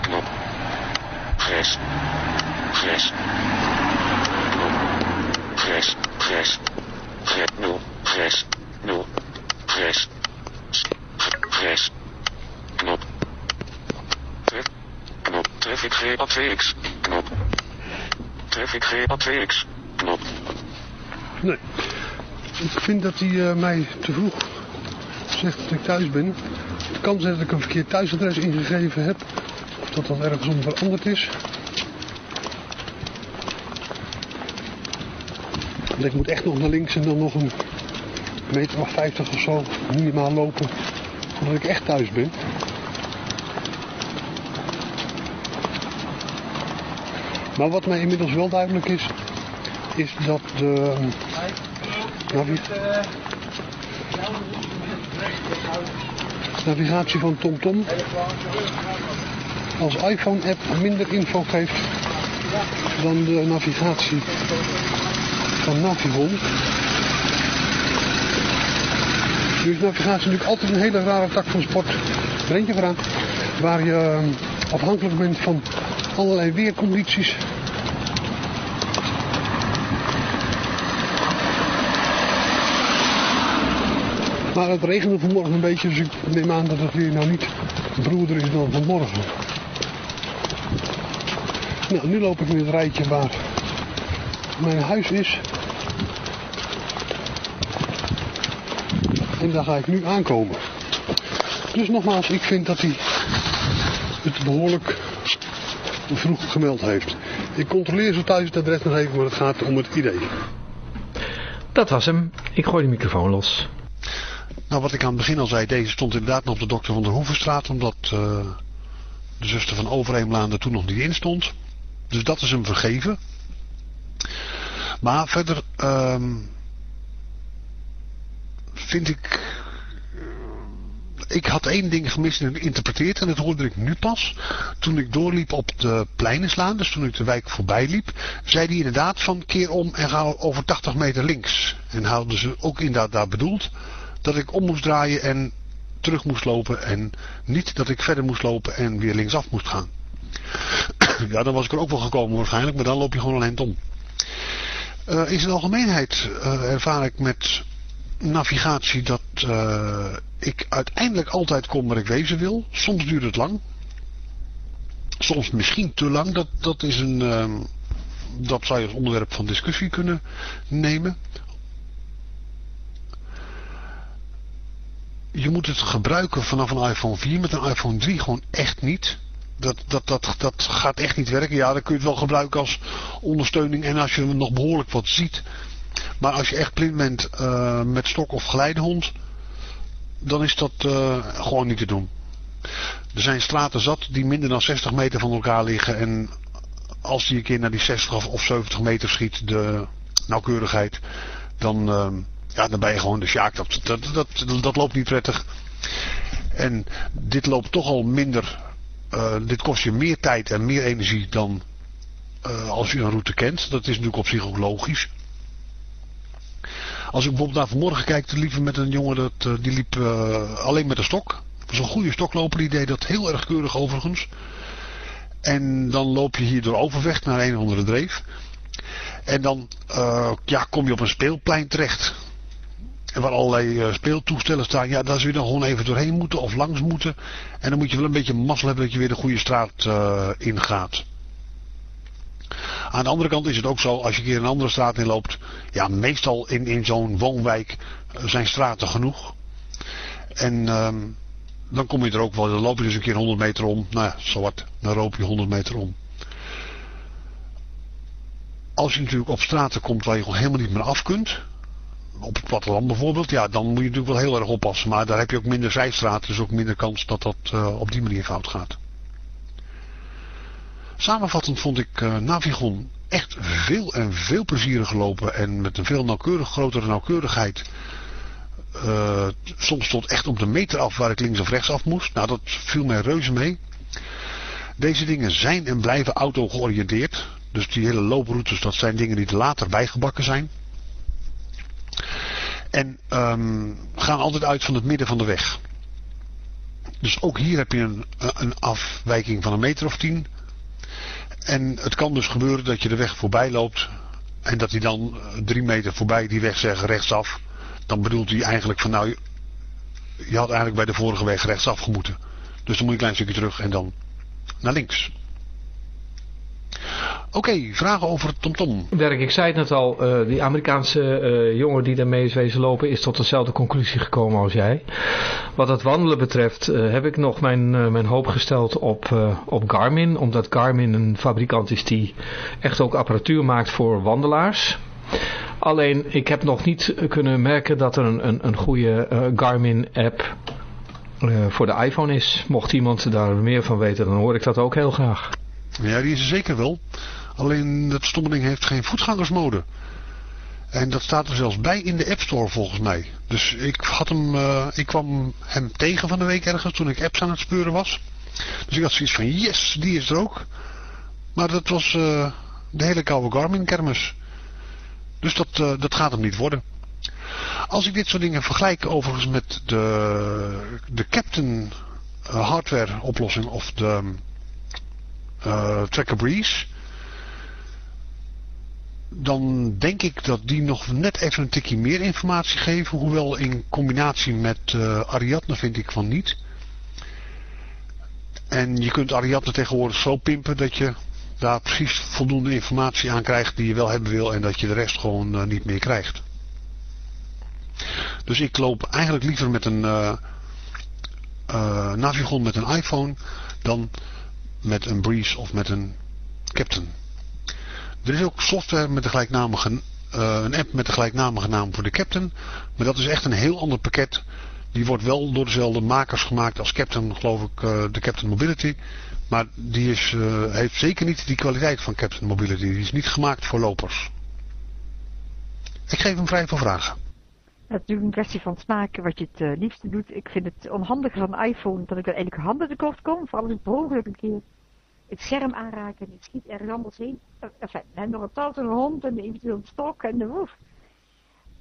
Knop. Grijs. Grijs. Knop. Grijs. 0. Grijs. 0. Grijs. Grijs. Knop. Tref. Knop. Tref ik GA2X. Knop. Tref ik GA2X. Knop. Nee. Ik vind dat hij uh, mij te vroeg zegt dat ik thuis ben. De kans is dat ik een verkeerd thuisadres ingegeven heb. Of dat dat ergens om veranderd is. Want ik moet echt nog naar links en dan nog een meter of 50 of zo minimaal lopen. Voordat ik echt thuis ben. Maar wat mij inmiddels wel duidelijk is, is dat de navi navigatie van TomTom als iPhone-app minder info geeft dan de navigatie van Navigon. Nu is navigatie natuurlijk altijd een hele rare tak van sport. Breng je vooraan. Waar je afhankelijk bent van allerlei weercondities. Maar het regende vanmorgen een beetje, dus ik neem aan dat het weer nou niet broeder is dan vanmorgen. Nou, nu loop ik in het rijtje waar mijn huis is. En daar ga ik nu aankomen. Dus nogmaals, ik vind dat hij het behoorlijk vroeg gemeld heeft. Ik controleer zo thuis het adres nog even, maar het gaat om het idee. Dat was hem. Ik gooi de microfoon los. Nou, wat ik aan het begin al zei, deze stond inderdaad nog op de dokter van der Hoevenstraat, omdat uh, de zuster van Overheemlaan er toen nog niet in stond. Dus dat is hem vergeven. Maar verder um, vind ik... Ik had één ding geïnterpreteerd en dat hoorde ik nu pas. Toen ik doorliep op de Pleineslaan, dus toen ik de wijk voorbij liep, zei hij inderdaad van keer om en ga over 80 meter links. En hadden ze ook inderdaad daar bedoeld dat ik om moest draaien en terug moest lopen en niet dat ik verder moest lopen en weer linksaf moest gaan. ja, dan was ik er ook wel gekomen waarschijnlijk, maar dan loop je gewoon alleen om. Uh, in zijn algemeenheid uh, ervaar ik met navigatie dat uh, ik uiteindelijk altijd kom waar ik wezen wil. Soms duurt het lang. Soms misschien te lang. Dat, dat, is een, uh, dat zou je als onderwerp van discussie kunnen nemen. Je moet het gebruiken vanaf een iPhone 4 met een iPhone 3 gewoon echt niet. Dat, dat, dat, dat gaat echt niet werken. Ja, dan kun je het wel gebruiken als ondersteuning en als je nog behoorlijk wat ziet. Maar als je echt blind bent uh, met stok of geleidehond, dan is dat uh, gewoon niet te doen. Er zijn straten zat die minder dan 60 meter van elkaar liggen. En als die een keer naar die 60 of 70 meter schiet, de nauwkeurigheid, dan, uh, ja, dan ben je gewoon de sjaak. Dat, dat, dat, dat loopt niet prettig. En dit loopt toch al minder. Uh, dit kost je meer tijd en meer energie dan als je een route kent. Dat is natuurlijk op zich ook logisch. Als ik bijvoorbeeld naar vanmorgen kijk, liep we met een jongen dat, uh, die liep uh, alleen met een stok. Dat was een goede stokloper, die deed dat heel erg keurig overigens. En dan loop je hier door Overvecht naar een of andere dreef. En dan uh, ja, kom je op een speelplein terecht. En waar allerlei speeltoestellen staan. Ja, daar zul je dan gewoon even doorheen moeten of langs moeten. En dan moet je wel een beetje mazzel hebben dat je weer de goede straat ingaat. Aan de andere kant is het ook zo, als je keer een andere straat inloopt, ja, meestal in, in zo'n woonwijk zijn straten genoeg. En um, dan kom je er ook wel, dan loop je dus een keer 100 meter om. Nou ja, zo wat, dan loop je 100 meter om. Als je natuurlijk op straten komt waar je gewoon helemaal niet meer af kunt, op het platteland bijvoorbeeld, ja, dan moet je natuurlijk wel heel erg oppassen. Maar daar heb je ook minder zijstraten, dus ook minder kans dat dat uh, op die manier fout gaat. Samenvattend vond ik uh, Navigon echt veel en veel plezierig gelopen en met een veel nauwkeurig, grotere nauwkeurigheid. Uh, soms stond echt op de meter af waar ik links of rechts af moest. Nou, dat viel mij reuze mee. Deze dingen zijn en blijven auto georiënteerd. Dus die hele looproutes, dat zijn dingen die er later bijgebakken zijn. En um, gaan altijd uit van het midden van de weg. Dus ook hier heb je een, een afwijking van een meter of tien. En het kan dus gebeuren dat je de weg voorbij loopt en dat hij dan drie meter voorbij die weg zegt rechtsaf. Dan bedoelt hij eigenlijk van nou, je had eigenlijk bij de vorige weg rechtsaf gemoeten. Dus dan moet je een klein stukje terug en dan naar links. Oké, vragen over TomTom. Dirk, ik zei het net al, uh, die Amerikaanse uh, jongen die daarmee is wezen lopen is tot dezelfde conclusie gekomen als jij. Wat het wandelen betreft uh, heb ik nog mijn, mijn hoop gesteld op, op Garmin, omdat Garmin een fabrikant is die echt ook apparatuur maakt voor wandelaars. Alleen, ik heb nog niet kunnen merken dat er een, een, een goede Garmin app voor de iPhone is. Mocht iemand daar meer van weten, dan hoor ik dat ook heel graag. Ja, die is er zeker wel. Alleen dat stomme ding heeft geen voetgangersmode. En dat staat er zelfs bij in de App Store volgens mij. Dus ik, had hem, uh, ik kwam hem tegen van de week ergens toen ik apps aan het speuren was. Dus ik had zoiets van yes, die is er ook. Maar dat was uh, de hele koude Garmin kermis. Dus dat, uh, dat gaat hem niet worden. Als ik dit soort dingen vergelijk overigens met de, de Captain hardware oplossing of de uh, Tracker Breeze. Dan denk ik dat die nog net even een tikje meer informatie geven. Hoewel in combinatie met uh, Ariadne vind ik van niet. En je kunt Ariadne tegenwoordig zo pimpen dat je daar precies voldoende informatie aan krijgt die je wel hebben wil en dat je de rest gewoon uh, niet meer krijgt. Dus ik loop eigenlijk liever met een Navigon met een iPhone dan met een Breeze of met een Captain. Er is ook software met de gelijknamige, uh, een app met de gelijknamige naam voor de Captain. Maar dat is echt een heel ander pakket. Die wordt wel door dezelfde makers gemaakt als Captain, geloof ik, uh, de Captain Mobility. Maar die is, uh, heeft zeker niet die kwaliteit van Captain Mobility. Die is niet gemaakt voor lopers. Ik geef hem vrij voor vragen. Het is natuurlijk een kwestie van smaak wat je het liefste doet. Ik vind het onhandiger van iPhone dat ik er eigenlijk handen tekort kom. Vooral als ik per ongeluk een keer het scherm aanraak en het schiet ergens anders heen. Enfin, en nog een touw en een hond en eventueel een stok en de woef.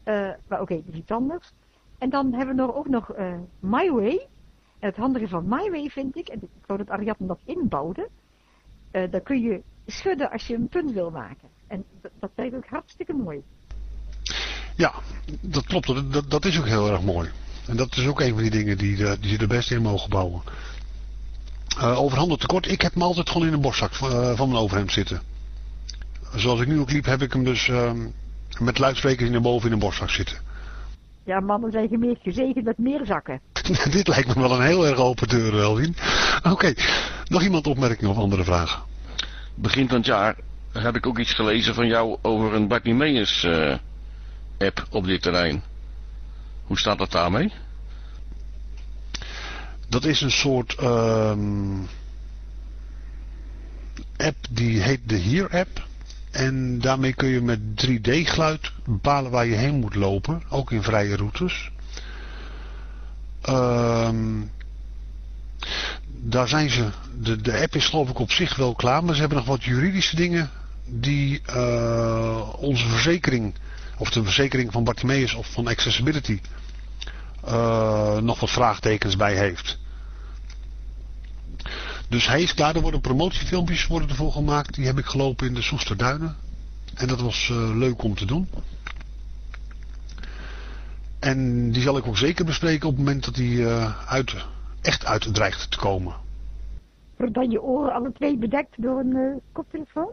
Uh, maar oké, okay, dat is iets anders. En dan hebben we nog, ook nog uh, MyWay. En het handige van MyWay vind ik, en ik wou dat Ariadne dat inbouwde. Uh, dan kun je schudden als je een punt wil maken. En dat, lijkt ook hartstikke mooi. Ja, dat klopt. Dat, dat is ook heel erg mooi. En dat is ook een van die dingen die, die ze er best in mogen bouwen. Uh, over handeltekort. Ik heb hem altijd gewoon in een borstzak van, uh, van mijn overhemd zitten. Zoals ik nu ook liep heb ik hem dus uh, met luidsprekers naar boven in een borstzak zitten. Ja, mannen zijn gemeerd gezegend met meer zakken. Dit lijkt me wel een heel erg open deur, Elwin. Oké, okay. nog iemand opmerkingen of andere vragen? Begin van het jaar heb ik ook iets gelezen van jou over een Bartimeus uh, app op dit terrein. Hoe staat dat daarmee? Dat is een soort um, app die heet de Hier app. En daarmee kun je met 3D geluid bepalen waar je heen moet lopen. Ook in vrije routes. Um, daar zijn ze, de, de app is geloof ik op zich wel klaar. Maar ze hebben nog wat juridische dingen die uh, onze verzekering, of de verzekering van Bartimeus of van Accessibility, uh, nog wat vraagtekens bij heeft. Dus hij is klaar, er worden promotiefilmpjes worden ervoor gemaakt. Die heb ik gelopen in de Soesterduinen. En dat was uh, leuk om te doen. En die zal ik ook zeker bespreken op het moment dat hij uh, uit, echt uit dreigt te komen. Worden dan je oren alle twee bedekt door een uh, koptelefoon?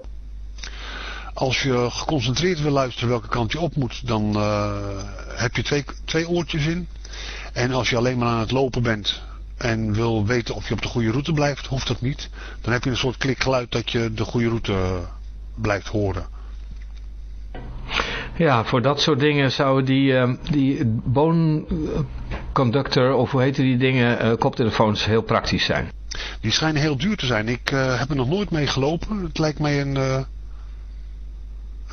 Als je geconcentreerd wil luisteren welke kant je op moet, dan heb je twee, twee oortjes in. En als je alleen maar aan het lopen bent en wil weten of je op de goede route blijft, hoeft dat niet. Dan heb je een soort klikgeluid dat je de goede route blijft horen. Ja, voor dat soort dingen zouden die, uh, die bone conductor, of hoe heten die dingen, koptelefoons heel praktisch zijn. Die schijnen heel duur te zijn. Ik uh, heb er nog nooit mee gelopen. Het lijkt mij een... Uh,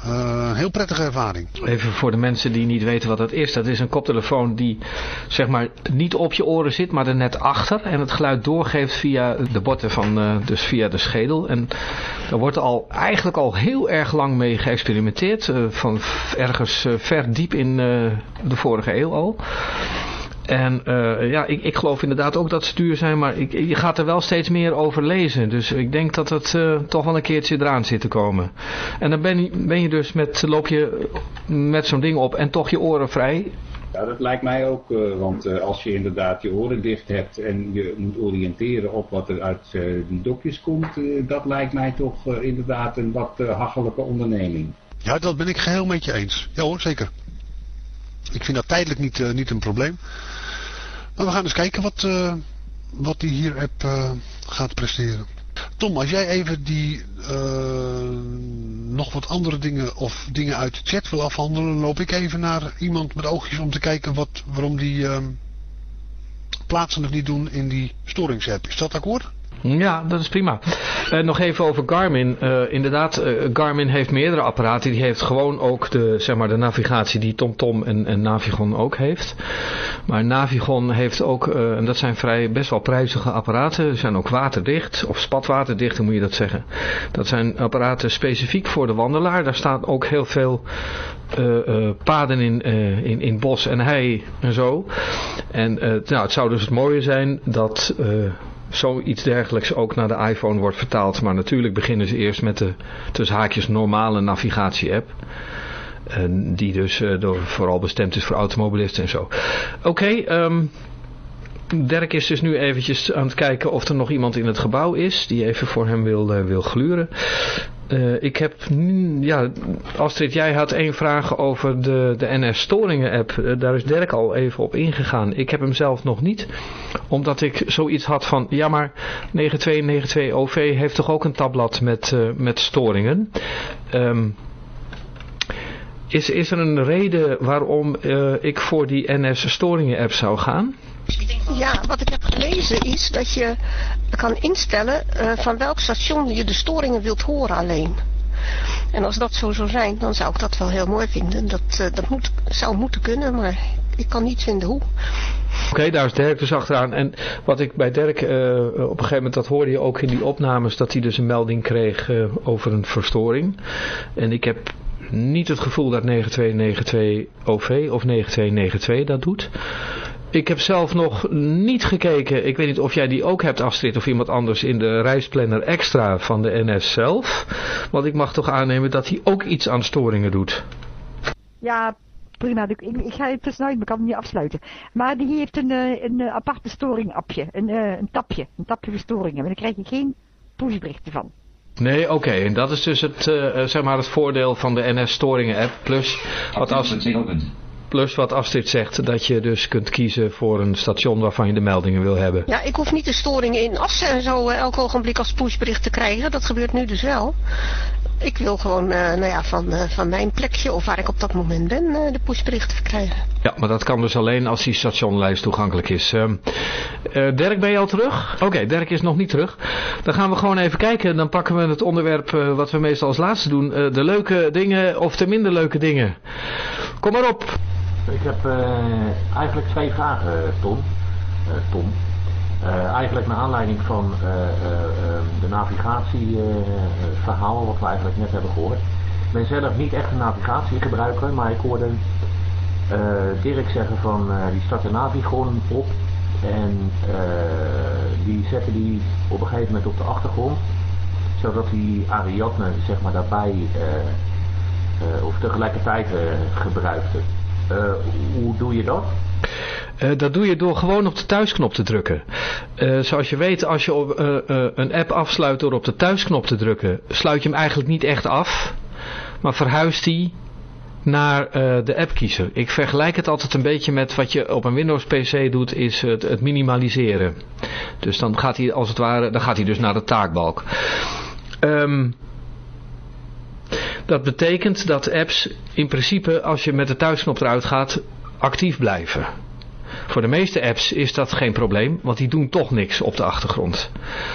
uh, heel prettige ervaring. Even voor de mensen die niet weten wat dat is. Dat is een koptelefoon die zeg maar niet op je oren zit, maar er net achter. En het geluid doorgeeft via de botten van, uh, dus via de schedel. En daar wordt al eigenlijk al heel erg lang mee geëxperimenteerd. Uh, van ergens ver diep in de vorige eeuw al. En uh, ja, ik, ik geloof inderdaad ook dat ze duur zijn, maar ik, je gaat er wel steeds meer over lezen. Dus ik denk dat het uh, toch wel een keertje eraan zit te komen. En dan ben je, ben je dus met, loop je met zo'n ding op en toch je oren vrij. Ja, dat lijkt mij ook, uh, want als je inderdaad je oren dicht hebt en je moet oriënteren op wat er uit die dokjes komt, dat lijkt mij toch inderdaad een wat hachelijke onderneming. Ja, dat ben ik geheel met je eens. Ja hoor, zeker. Ik vind dat tijdelijk niet, niet een probleem. Maar we gaan eens kijken wat, uh, wat die hier app uh, gaat presteren. Tom, als jij even die uh, nog wat andere dingen of dingen uit de chat wil afhandelen, loop ik even naar iemand met oogjes om te kijken wat, waarom die uh, plaatsen het niet doen in die storingsapp. Is dat akkoord? Ja, dat is prima. Uh, nog even over Garmin. Uh, inderdaad, uh, Garmin heeft meerdere apparaten. Die heeft gewoon ook de, zeg maar, de navigatie die TomTom en, en Navigon ook heeft. Maar Navigon heeft ook, en dat zijn vrij best wel prijzige apparaten. Ze zijn ook waterdicht, of spatwaterdicht, moet je dat zeggen. Dat zijn apparaten specifiek voor de wandelaar. Daar staan ook heel veel paden in, in, in bos en hei en zo. En nou, het zou dus het mooie zijn dat zoiets dergelijks ook naar de iPhone wordt vertaald. Maar natuurlijk beginnen ze eerst met de tussen haakjes normale navigatie-app. Die dus uh, door, vooral bestemd is voor automobilisten en zo. Oké, okay, um, Dirk is dus nu eventjes aan het kijken of er nog iemand in het gebouw is die even voor hem wil, uh, wil gluren. Uh, ik heb, ja, Astrid, jij had één vraag over de, de NS Storingen app. Uh, daar is Dirk al even op ingegaan. Ik heb hem zelf nog niet, omdat ik zoiets had van, ja maar 9292 OV heeft toch ook een tabblad met, met storingen. Um, is, is er een reden waarom ik voor die NS Storingen app zou gaan? Ja, wat ik heb gelezen is dat je kan instellen uh, van welk station je de storingen wilt horen alleen. En als dat zo zou zijn, dan zou ik dat wel heel mooi vinden. Dat, uh, dat moet, zou moeten kunnen, maar ik kan niet vinden hoe. Oké, daar is Dirk dus achteraan. En wat ik bij Dirk, uh, op een gegeven moment, dat hoorde je ook in die opnames, dat hij dus een melding kreeg over een verstoring. En ik heb niet het gevoel dat 9292 OV of 9292 dat doet. Ik heb zelf nog niet gekeken. Ik weet niet of jij die ook hebt, Astrid, of iemand anders in de reisplanner extra van de NS zelf. Want ik mag toch aannemen dat hij ook iets aan storingen doet. Ja, prima. Ik, ik ga het tussenuit, maar ik kan hem niet afsluiten. Maar die heeft een, een aparte storing-appje. Een, een tapje. Een tapje voor storingen. Maar daar krijg je geen pushberichten van. Nee, oké. Okay. En dat is dus het, uh, zeg maar het voordeel van de NS Storingen app. Plus, wat als... Plus wat Astrid zegt, dat je dus kunt kiezen voor een station waarvan je de meldingen wil hebben. Ja, ik hoef niet de storingen in Assen en zo uh, elk ogenblik als pushbericht te krijgen. Dat gebeurt nu dus wel. Ik wil gewoon uh, nou ja, van, uh, van mijn plekje of waar ik op dat moment ben de pushberichten verkrijgen. Ja, maar dat kan dus alleen als die stationlijst toegankelijk is. Ehm, Dirk, ben je al terug? Oké, okay, Dirk is nog niet terug. Dan gaan we gewoon even kijken. Dan pakken we het onderwerp wat we meestal als laatste doen. de leuke dingen of de minder leuke dingen. Kom maar op. Ik heb uh, eigenlijk twee vragen, Tom. Uh, Tom. Eigenlijk naar aanleiding van de navigatieverhaal wat we eigenlijk net hebben gehoord. Ik ben zelf niet echt een navigatiegebruiker, maar ik hoorde Dirk zeggen van die start de Navigon op en die zetten die op een gegeven moment op de achtergrond zodat die Ariadne zeg maar daarbij of tegelijkertijd gebruikte. Uh, hoe doe je dat? Uh, dat doe je door gewoon op de thuisknop te drukken. Uh, zoals je weet, als je op, een app afsluit door op de thuisknop te drukken, sluit je hem eigenlijk niet echt af, maar verhuist hij naar de appkiezer. Ik vergelijk het altijd een beetje met wat je op een Windows PC doet, is het, het minimaliseren. Dus dan gaat hij als het ware, dan gaat hij dus naar de taakbalk. Um, dat betekent dat apps in principe, als je met de thuisknop eruit gaat, actief blijven. Voor de meeste apps is dat geen probleem, want die doen toch niks op de achtergrond.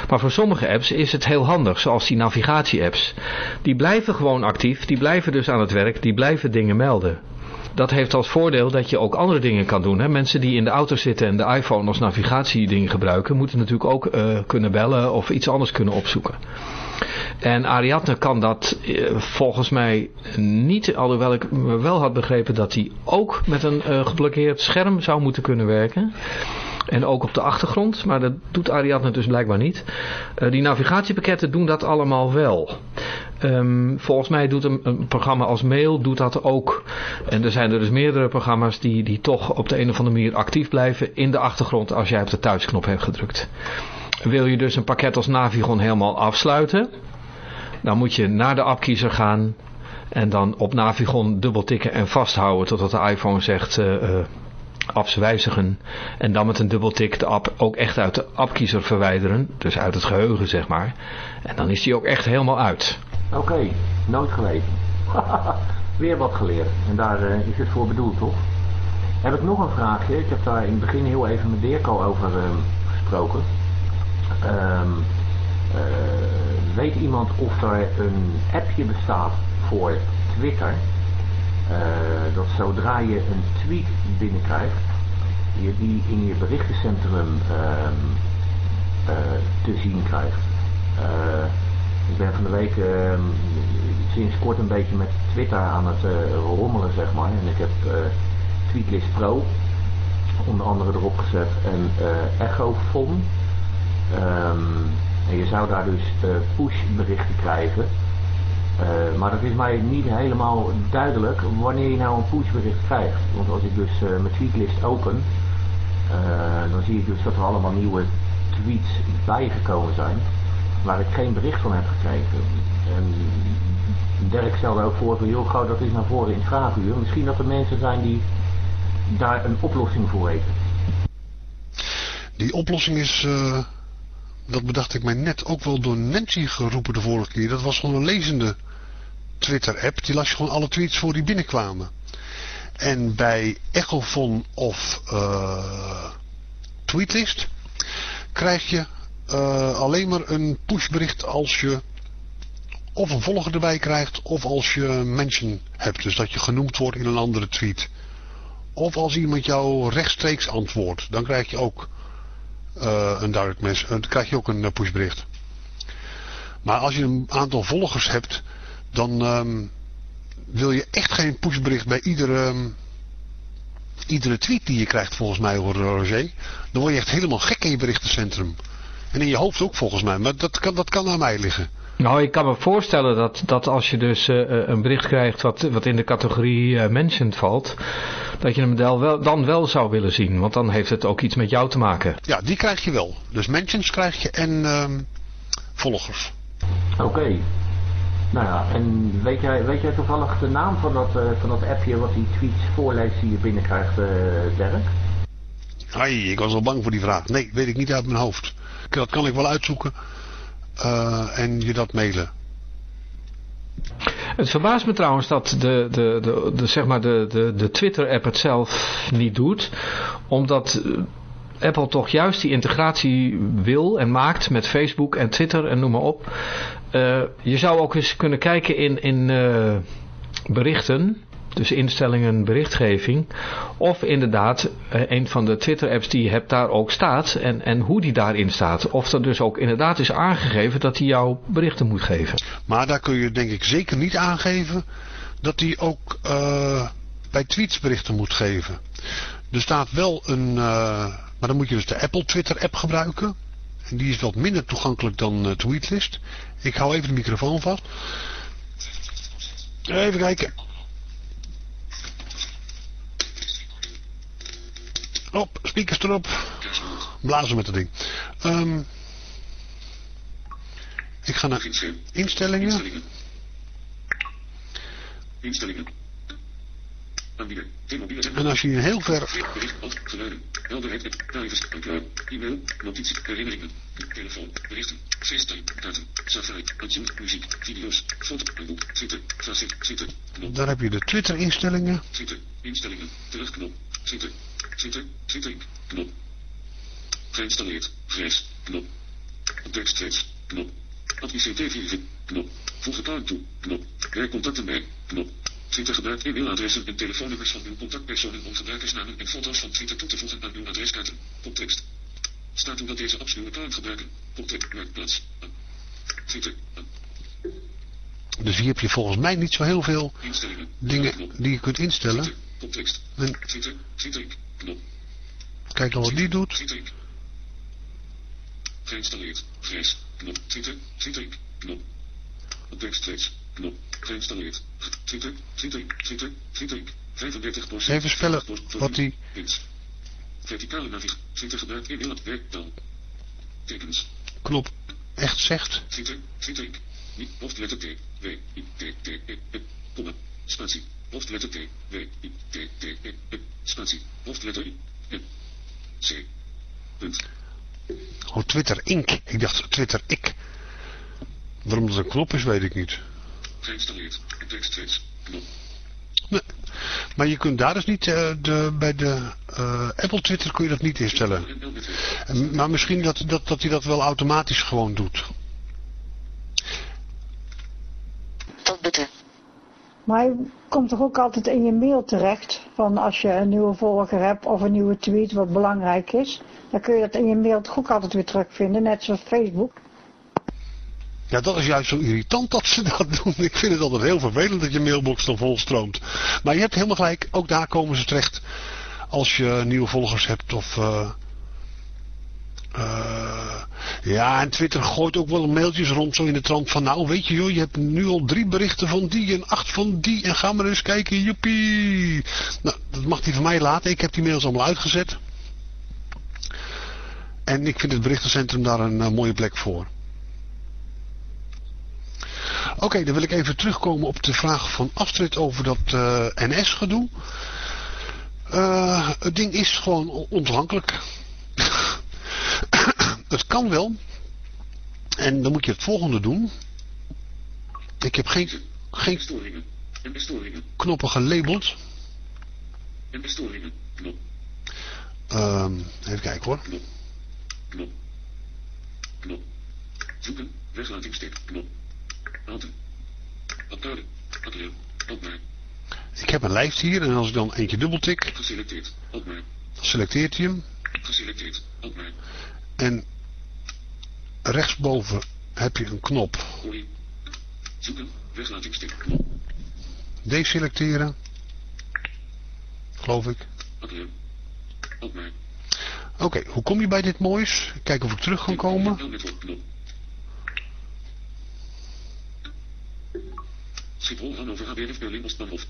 Maar voor sommige apps is het heel handig, zoals die navigatie-apps. Die blijven gewoon actief, die blijven dus aan het werk, die blijven dingen melden. Dat heeft als voordeel dat je ook andere dingen kan doen. Hè? Mensen die in de auto zitten en de iPhone als navigatieding gebruiken, moeten natuurlijk ook uh, kunnen bellen of iets anders kunnen opzoeken. En Ariadne kan dat eh, volgens mij niet, alhoewel ik wel had begrepen dat hij ook met een uh, geblokkeerd scherm zou moeten kunnen werken. En ook op de achtergrond, maar dat doet Ariadne dus blijkbaar niet. Uh, die navigatiepakketten doen dat allemaal wel. Um, volgens mij doet een, een, programma als Mail doet dat ook. En er zijn er dus meerdere programma's die, die toch op de een of andere manier actief blijven in de achtergrond als jij op de thuisknop hebt gedrukt. Wil je dus een pakket als Navigon helemaal afsluiten, dan moet je naar de appkiezer gaan en dan op Navigon dubbeltikken en vasthouden totdat de iPhone zegt uh, uh, apps wijzigen. En dan met een dubbeltik de app ook echt uit de appkiezer verwijderen, dus uit het geheugen zeg maar. En dan is die ook echt helemaal uit. Oké, okay, nooit geweten. Weer wat geleerd. En daar uh, is het voor bedoeld, toch? Heb ik nog een vraagje. Ik heb daar in het begin heel even met Dirk over gesproken. Um, uh, weet iemand of er een appje bestaat voor Twitter? Uh, dat zodra je een tweet binnenkrijgt, je die in je berichtencentrum um, te zien krijgt. ik ben van de week ehm, sinds kort een beetje met Twitter aan het rommelen, zeg maar. En ik heb Tweetlist Pro onder andere erop gezet en Echofon. Um, en je zou daar dus uh, push berichten krijgen. Uh, maar dat is mij niet helemaal duidelijk wanneer je nou een push bericht krijgt. Want als ik dus uh, mijn tweetlist open, eh, dan zie ik dus dat er allemaal nieuwe tweets bijgekomen zijn waar ik geen bericht van heb gekregen. En Dirk stelde ook voor van, joh, gauw dat is naar voren in vraaguur. Misschien dat er mensen zijn die daar een oplossing voor weten. Die oplossing is, dat bedacht ik mij net, ook wel door Nancy geroepen de vorige keer. Dat was gewoon een lezende Twitter-app. Die las je gewoon alle tweets voor die binnenkwamen. En bij Echofon of uh, Tweetlist krijg je uh, alleen maar een pushbericht als je of een volger erbij krijgt of als je mention hebt. Dus dat je genoemd wordt in een andere tweet. Of als iemand jou rechtstreeks antwoordt. Dan krijg je ook uh, een direct message. Dan krijg je ook een pushbericht. Maar als je een aantal volgers hebt. Dan um, wil je echt geen pushbericht bij iedere, um, iedere tweet die je krijgt volgens mij hoor Roger. Dan word je echt helemaal gek in je berichtencentrum. En in je hoofd ook volgens mij. Maar dat kan, dat kan aan mij liggen. Nou, ik kan me voorstellen dat, dat als je dus uh, een bericht krijgt wat, wat in de categorie uh, mentioned valt, dat je hem dan wel, dan wel zou willen zien. Want dan heeft het ook iets met jou te maken. Ja, die krijg je wel. Dus mentions krijg je en uh, volgers. Oké. Okay. Nou ja, en weet jij, weet jij toevallig de naam van dat, uh, van dat appje wat die tweets voorleest die je binnenkrijgt, uh, Dirk? Ai, ik was al bang voor die vraag. Nee, weet ik niet uit mijn hoofd. Dat kan ik wel uitzoeken en je dat mailen. Het verbaast me trouwens dat de, de, de, zeg maar de, de, de Twitter-app het zelf niet doet. Omdat Apple toch juist die integratie wil en maakt met Facebook en Twitter en noem maar op. Uh, je zou ook eens kunnen kijken in, in berichten dus instellingen berichtgeving. Of inderdaad een van de Twitter apps die je hebt daar ook staat en, en hoe die daarin staat. Of er dus ook inderdaad is aangegeven dat hij jou berichten moet geven. Maar daar kun je denk ik zeker niet aangeven dat hij ook uh, bij tweets berichten moet geven. Er staat wel een, uh, maar dan moet je dus de Apple Twitter app gebruiken. En die is wat minder toegankelijk dan Tweetlist. Ik hou even de microfoon vast. Even kijken. Op, speakers erop. Blazen met het ding. Um, ik ga naar instellingen. Instellingen. En als je hier heel ver... Geluiden, helderheid, privacy, e-mail, notities, herinneringen, telefoon, berichten, FaceTime, datum, Safari, iTunes, muziek, video's, foto, boek, Twitter, facet, Twitter, knop. Daar heb je de Twitter instellingen. Twitter, instellingen, terugknop, Twitter, Twitter, Twitter, knop. Geïnstalleerd, grijs, knop. Tekstthreads, knop. Admin knop. Voeg account toe, knop. Werkcontacten bij, knop. Twitter gebruikt e-mailadressen en telefoonnummers van uw contactpersonen om gebruikersnamen en foto's van Twitter toe te voegen aan uw adreskaarten. Context. Staat u dat deze apps uw account gebruiken. Contact, werkplaats. Twitter. Dus hier heb je volgens mij niet zo heel veel dingen die je kunt instellen. Context. Twitter, Twitter, knop. Kijk dan wat die doet. Twitter. Geïnstalleerd. Grijs. Knop. Twitter, Twitter, knop. Teksttrace. Knop. Geïnstalleerd. Twitter, Twitter, Twitter, Twitter. 35 Even spellen wat die... Verticale navigatie. Twitter gebruikt in heel werktaal. Tekens. Knop. Echt zegt. Twitter, Twitter. Niet hoofdletter T. W. I. T. T. E. E. Komma. Spatie. Hoofdletter T. W. I. T. T. E. E. Spatie. Hoofdletter I. N. C. Punt. Oh, Twitter Inc. Ik dacht Twitter ik. Waarom dat een knop is, weet ik niet. Geïnstalleerd. Teksttrace. Knop. Nee. Maar je kunt daar dus niet, uh, de, bij de uh, Apple Twitter kun je dat niet instellen. En, maar misschien dat, dat, dat hij dat wel automatisch gewoon doet. Maar hij komt toch ook altijd in je mail terecht. Van als je een nieuwe volger hebt of een nieuwe tweet wat belangrijk is. Dan kun je dat in je mail ook altijd weer terugvinden. Net zoals Facebook. Ja, dat is juist zo irritant dat ze dat doen. Ik vind het altijd heel vervelend dat je mailbox dan vol stroomt. Maar je hebt helemaal gelijk, ook daar komen ze terecht. Als je nieuwe volgers hebt of... Uh, uh, ja, en Twitter gooit ook wel mailtjes rond zo in de trant van... Nou, weet je joh, je hebt nu al drie berichten van die en acht van die... en ga maar eens kijken, joepie. Nou, dat mag hij van mij laten. Ik heb die mails allemaal uitgezet. En ik vind het berichtencentrum daar een eh, mooie plek voor. Oké, dan wil ik even terugkomen op de vraag van Astrid over dat eh, NS-gedoe. Uh, het ding is gewoon ontoegankelijk. het kan wel. En dan moet je het volgende doen. Ik heb geen, geen knoppen gelabeld. En bestoringen. Knop. Um, even kijken hoor. Knop. Knop. Knop. Zoeken. Weglatingstip. Knop. Abduiden. Atelier. Opmerk. Ik heb een lijst hier en als ik dan eentje dubbeltik. Geselecteerd. Opmerk. Selecteert hij hem. Geselecteerd. Opmerk. En rechtsboven heb je een knop. Oei. Zoeken. Weglatingstip. Knop. Deselecteren. Geloof ik. Oké, okay, hoe kom je bij dit moois? Kijken of ik terug kan komen. Schiphol, Hannover, HBF, Berlin, Oostbahnhof.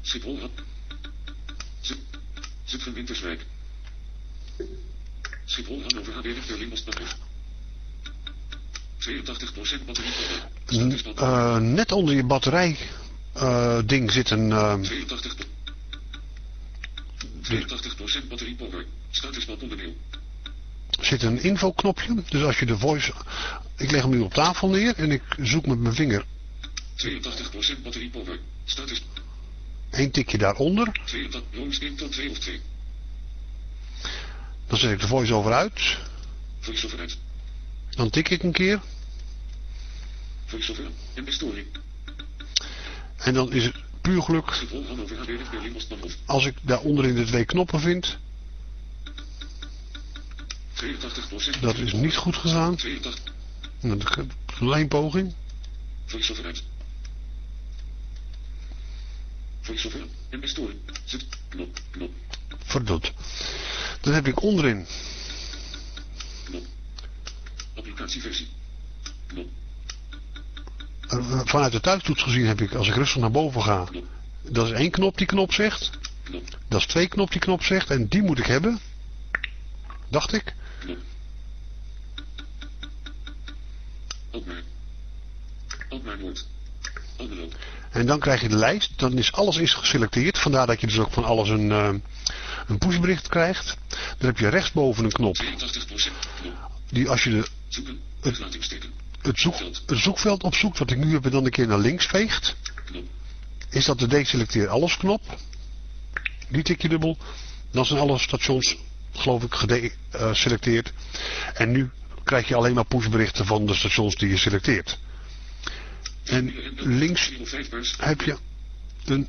Schiphol, Zutphen, Winterswijk. Schiphol, Hannover, HBF, Berlin, Oostbahnhof. 82% batterie. Uh, net onder je batterij uh, ding zit een... Uh, 82 82% batterie power. Statusbalk onderdeel. Zit een infoknopje. Dus als je de voice... Ik leg hem nu op tafel neer en ik zoek met mijn vinger. 82% batterie power. Status... Eén tikje daaronder. 82, tot 2 of 2. Dan zet ik de voice over uit. Voice over uit. Dan tik ik een keer. Voice over en bestoring. En dan is het puur geluk als ik daar onderin de twee knoppen vind. Dat is niet goed gegaan. Een lijnpoging. Verdoet. Dan heb ik onderin. Applicatieversie. Vanuit de thuistoets gezien heb ik, als ik rustig naar boven ga, dat is één knop die knop zegt. Dat is twee knop die knop zegt. En die moet ik hebben. Dacht ik. En dan krijg je de lijst. Dan is alles is geselecteerd. Vandaar dat je dus ook van alles een, uh, een pushbericht krijgt. Dan heb je rechtsboven een knop. Die als je de, het, het, zoek, het zoekveld opzoekt, wat ik nu heb en dan een keer naar links veegt, is dat de deselecteer alles knop. Die tik je dubbel. Dan zijn alle stations, geloof ik, geselecteerd. En nu krijg je alleen maar pushberichten van de stations die je selecteert. En links heb je een,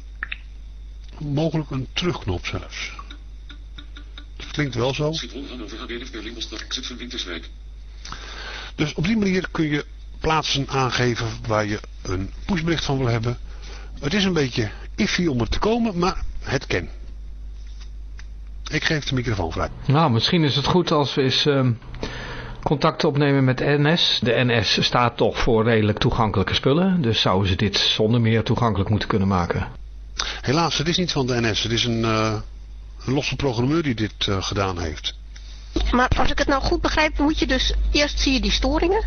mogelijk een terugknop zelfs. Dat klinkt wel zo. Dus op die manier kun je plaatsen aangeven waar je een pushbericht van wil hebben. Het is een beetje iffy om er te komen, maar het ken. Ik geef de microfoon vrij. Nou, misschien is het goed als we eens uh, contact opnemen met NS. De NS staat toch voor redelijk toegankelijke spullen. Dus zouden ze dit zonder meer toegankelijk moeten kunnen maken. Helaas, het is niet van de NS. Het is een, uh, een losse programmeur die dit uh, gedaan heeft. Maar als ik het nou goed begrijp, moet je dus, eerst zie je die storingen.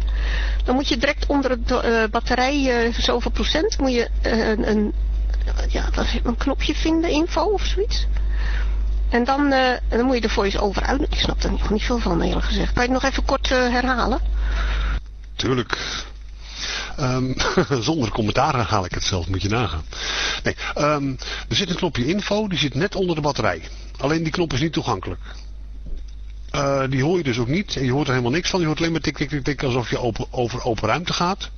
Dan moet je direct onder het uh, batterij, uh, zoveel procent, moet je uh, een, een, ja, een knopje vinden, info of zoiets. En dan, dan moet je de voice over uit. Ik snap er nog niet veel van eerlijk gezegd. Kan je het nog even kort herhalen? Tuurlijk. Um, zonder commentaar haal ik het zelf, moet je nagaan. Nee, um, er zit een knopje info, die zit net onder de batterij. Alleen die knop is niet toegankelijk. Uh, die hoor je dus ook niet. En je hoort er helemaal niks van. Je hoort alleen maar tik, tik, tik, tik alsof je over open ruimte gaat.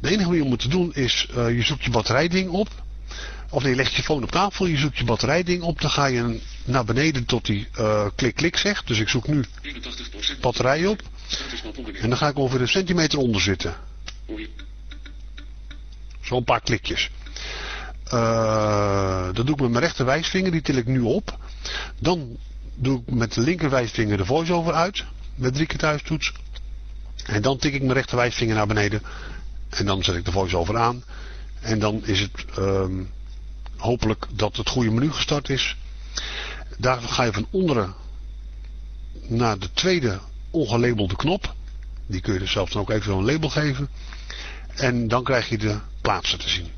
De enige manier om het te doen is, uh, je zoekt je batterijding op. Of nee, je legt je phone op tafel, je zoekt je batterijding op. Dan ga je naar beneden tot die uh, klik klik zegt. Dus ik zoek nu batterij op. En dan ga ik ongeveer een centimeter onder zitten. Zo'n paar klikjes. Uh, dat doe ik met mijn rechterwijsvinger, die til ik nu op. Dan doe ik met de linkerwijsvinger de voice-over uit. Met drie keer thuistoets. En dan tik ik mijn rechterwijsvinger naar beneden. En dan zet ik de voice-over aan. En dan is het um, hopelijk dat het goede menu gestart is. Daar ga je van onderen naar de tweede ongelabelde knop. Die kun je dus zelf dan ook even een label geven. En dan krijg je de plaatsen te zien.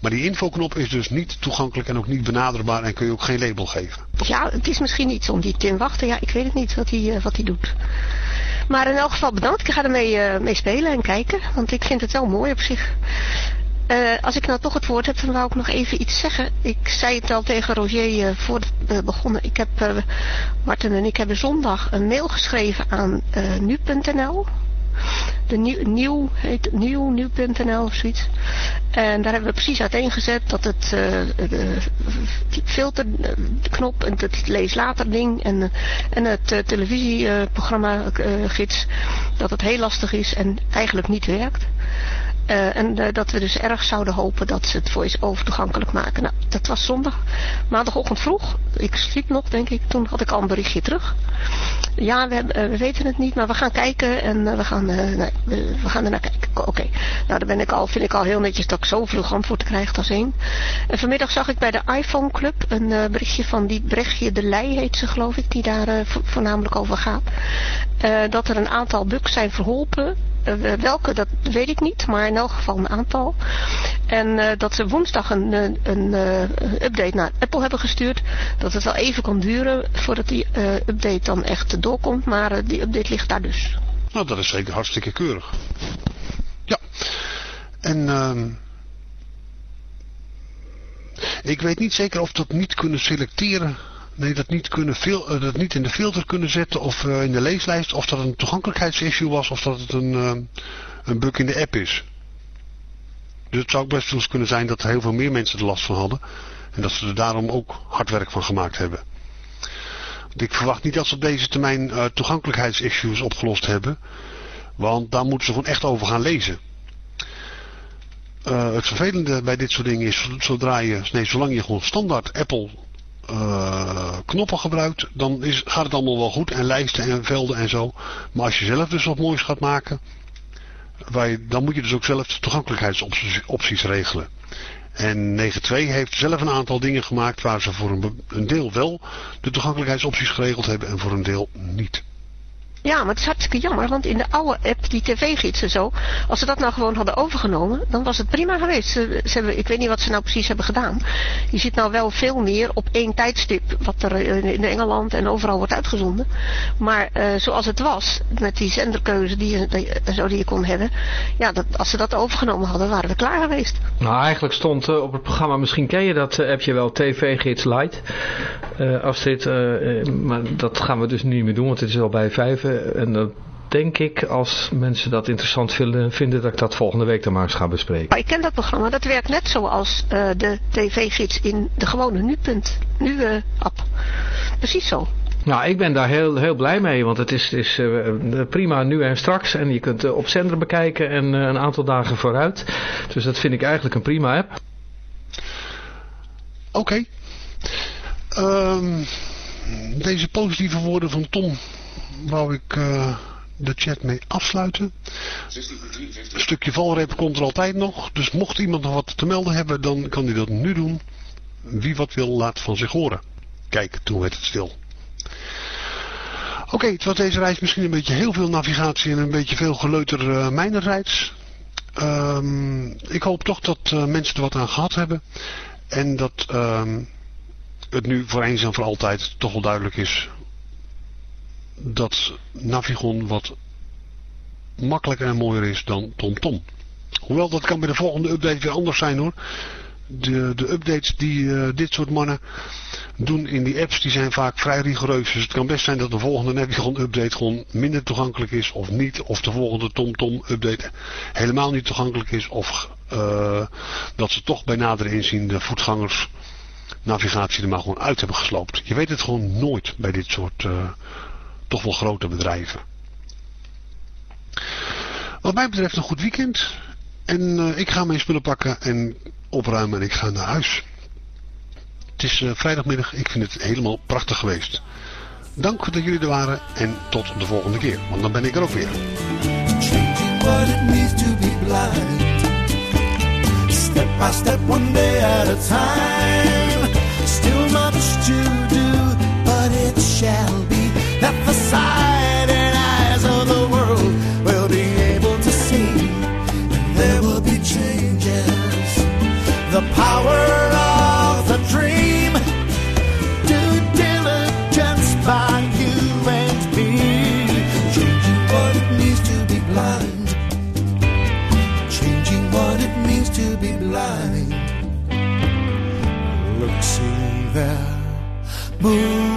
Maar die infoknop is dus niet toegankelijk en ook niet benaderbaar en kun je ook geen label geven. Ja, het is misschien iets om die Tim Wachten. Ja, ik weet het niet wat hij, wat hij doet. Maar in elk geval bedankt. Ik ga ermee uh, mee spelen en kijken. Want ik vind het wel mooi op zich. Uh, als ik nou toch het woord heb, dan wou ik nog even iets zeggen. Ik zei het al tegen Roger uh, voor we begonnen. Ik heb, uh, en ik hebben zondag een mail geschreven aan nu.nl. De nieuw, nieuw heet nieuw, nieuw.nl of zoiets. En daar hebben we precies uiteengezet dat het de filterknop en het lees later ding en, en het televisieprogramma gids dat het heel lastig is en eigenlijk niet werkt. Uh, en uh, dat we dus erg zouden hopen dat ze het voice-over toegankelijk maken. Nou, dat was zondag, maandagochtend vroeg. Ik sliep nog, denk ik. Toen had ik al een berichtje terug. Ja, we, we weten het niet, maar we gaan kijken en we, gaan, nee, we, gaan er naar kijken. Oké, nou dan ben ik al, vind ik al heel netjes dat ik zo vroeg antwoord krijg als één. En vanmiddag zag ik bij de iPhone Club een berichtje van die Brechtje de Leij heet ze geloof ik, die daar vo voornamelijk over gaat. dat er een aantal bugs zijn verholpen welke, dat weet ik niet, maar in elk geval een aantal. En uh, dat ze woensdag een, een, een update naar Apple hebben gestuurd. Dat het wel even kan duren voordat die update dan echt doorkomt, maar die update ligt daar dus. Nou, dat is zeker hartstikke keurig. Ja. En ehm ik weet niet zeker of dat niet kunnen selecteren nee, dat niet, kunnen fil uh, dat niet in de filter kunnen zetten of uh, in de leeslijst. Of dat een toegankelijkheidsissue was of dat het een, uh, een bug in de app is. Dus het zou ook best wel eens kunnen zijn dat er heel veel meer mensen er last van hadden. En dat ze er daarom ook hard werk van gemaakt hebben. Ik verwacht niet dat ze op deze termijn toegankelijkheidsissues opgelost hebben. Want daar moeten ze gewoon echt over gaan lezen. het vervelende bij dit soort dingen is, zodra je, nee, zolang je gewoon standaard Apple uh, knoppen gebruikt, dan is, gaat het allemaal wel goed. En lijsten en velden en zo. Maar als je zelf dus wat moois gaat maken, dan moet je dus ook zelf de toegankelijkheidsopties regelen. En 9.2 heeft zelf een aantal dingen gemaakt waar ze voor een deel wel de toegankelijkheidsopties geregeld hebben en voor een deel niet. Ja, maar het is hartstikke jammer, want in de oude app, die tv-gids en zo, als ze dat nou gewoon hadden overgenomen, dan was het prima geweest. Ze, ze ik weet niet wat ze nou precies hebben gedaan. Je ziet nou wel veel meer op één tijdstip, wat er in Engeland en overal wordt uitgezonden. Maar uh, zoals het was, met die zenderkeuze die je, zo die je kon hebben, ja, dat, als ze dat overgenomen hadden, waren we klaar geweest. Nou, eigenlijk stond uh, op het programma, misschien ken je dat uh, appje wel, TV-gids Light. als dit, maar dat gaan we dus niet meer doen, want het is al bij vijf en dat denk ik, als mensen dat interessant vinden, vinden dat ik dat volgende week dan maar eens ga bespreken. Ik ken dat programma, dat werkt net zoals uh, de tv-gids in de gewone nu-punt, nu-app. Precies zo. Nou, ik ben daar heel, heel blij mee, want het is, is uh, prima nu en straks. En je kunt uh, op zender bekijken en uh, een aantal dagen vooruit. Dus dat vind ik eigenlijk een prima app. Oké. Okay. Um, deze positieve woorden van Tom wou ik uh, de chat mee afsluiten. Een stukje valreep komt er altijd nog. Dus mocht iemand nog wat te melden hebben, dan kan hij dat nu doen. Wie wat wil, laat van zich horen. Kijk, toen werd het stil. Oké, het was deze reis misschien een beetje heel veel navigatie en een beetje veel geleuter uh, ik hoop toch dat uh, mensen er wat aan gehad hebben. En dat um, het nu voor eens en voor altijd toch wel duidelijk is dat Navigon wat makkelijker en mooier is dan TomTom. Tom. Hoewel dat kan bij de volgende update weer anders zijn hoor. De, de updates die uh, dit soort mannen doen in die apps, die zijn vaak vrij rigoureus. Dus het kan best zijn dat de volgende Navigon update gewoon minder toegankelijk is of niet. Of de volgende TomTom update helemaal niet toegankelijk is. Of uh, dat ze toch bij nadere inzien de voetgangers navigatie er maar gewoon uit hebben gesloopt. Je weet het gewoon nooit bij dit soort uh, toch wel grote bedrijven. Wat mij betreft een goed weekend. En uh, ik ga mijn spullen pakken en opruimen en ik ga naar huis. Het is uh, vrijdagmiddag. Ik vind het helemaal prachtig geweest. Dank dat jullie er waren en tot de volgende keer. Want dan ben ik er ook weer. Time. Power of the dream. Due diligence by you and me. Changing what it means to be blind. Changing what it means to be blind. Look, see there. Movement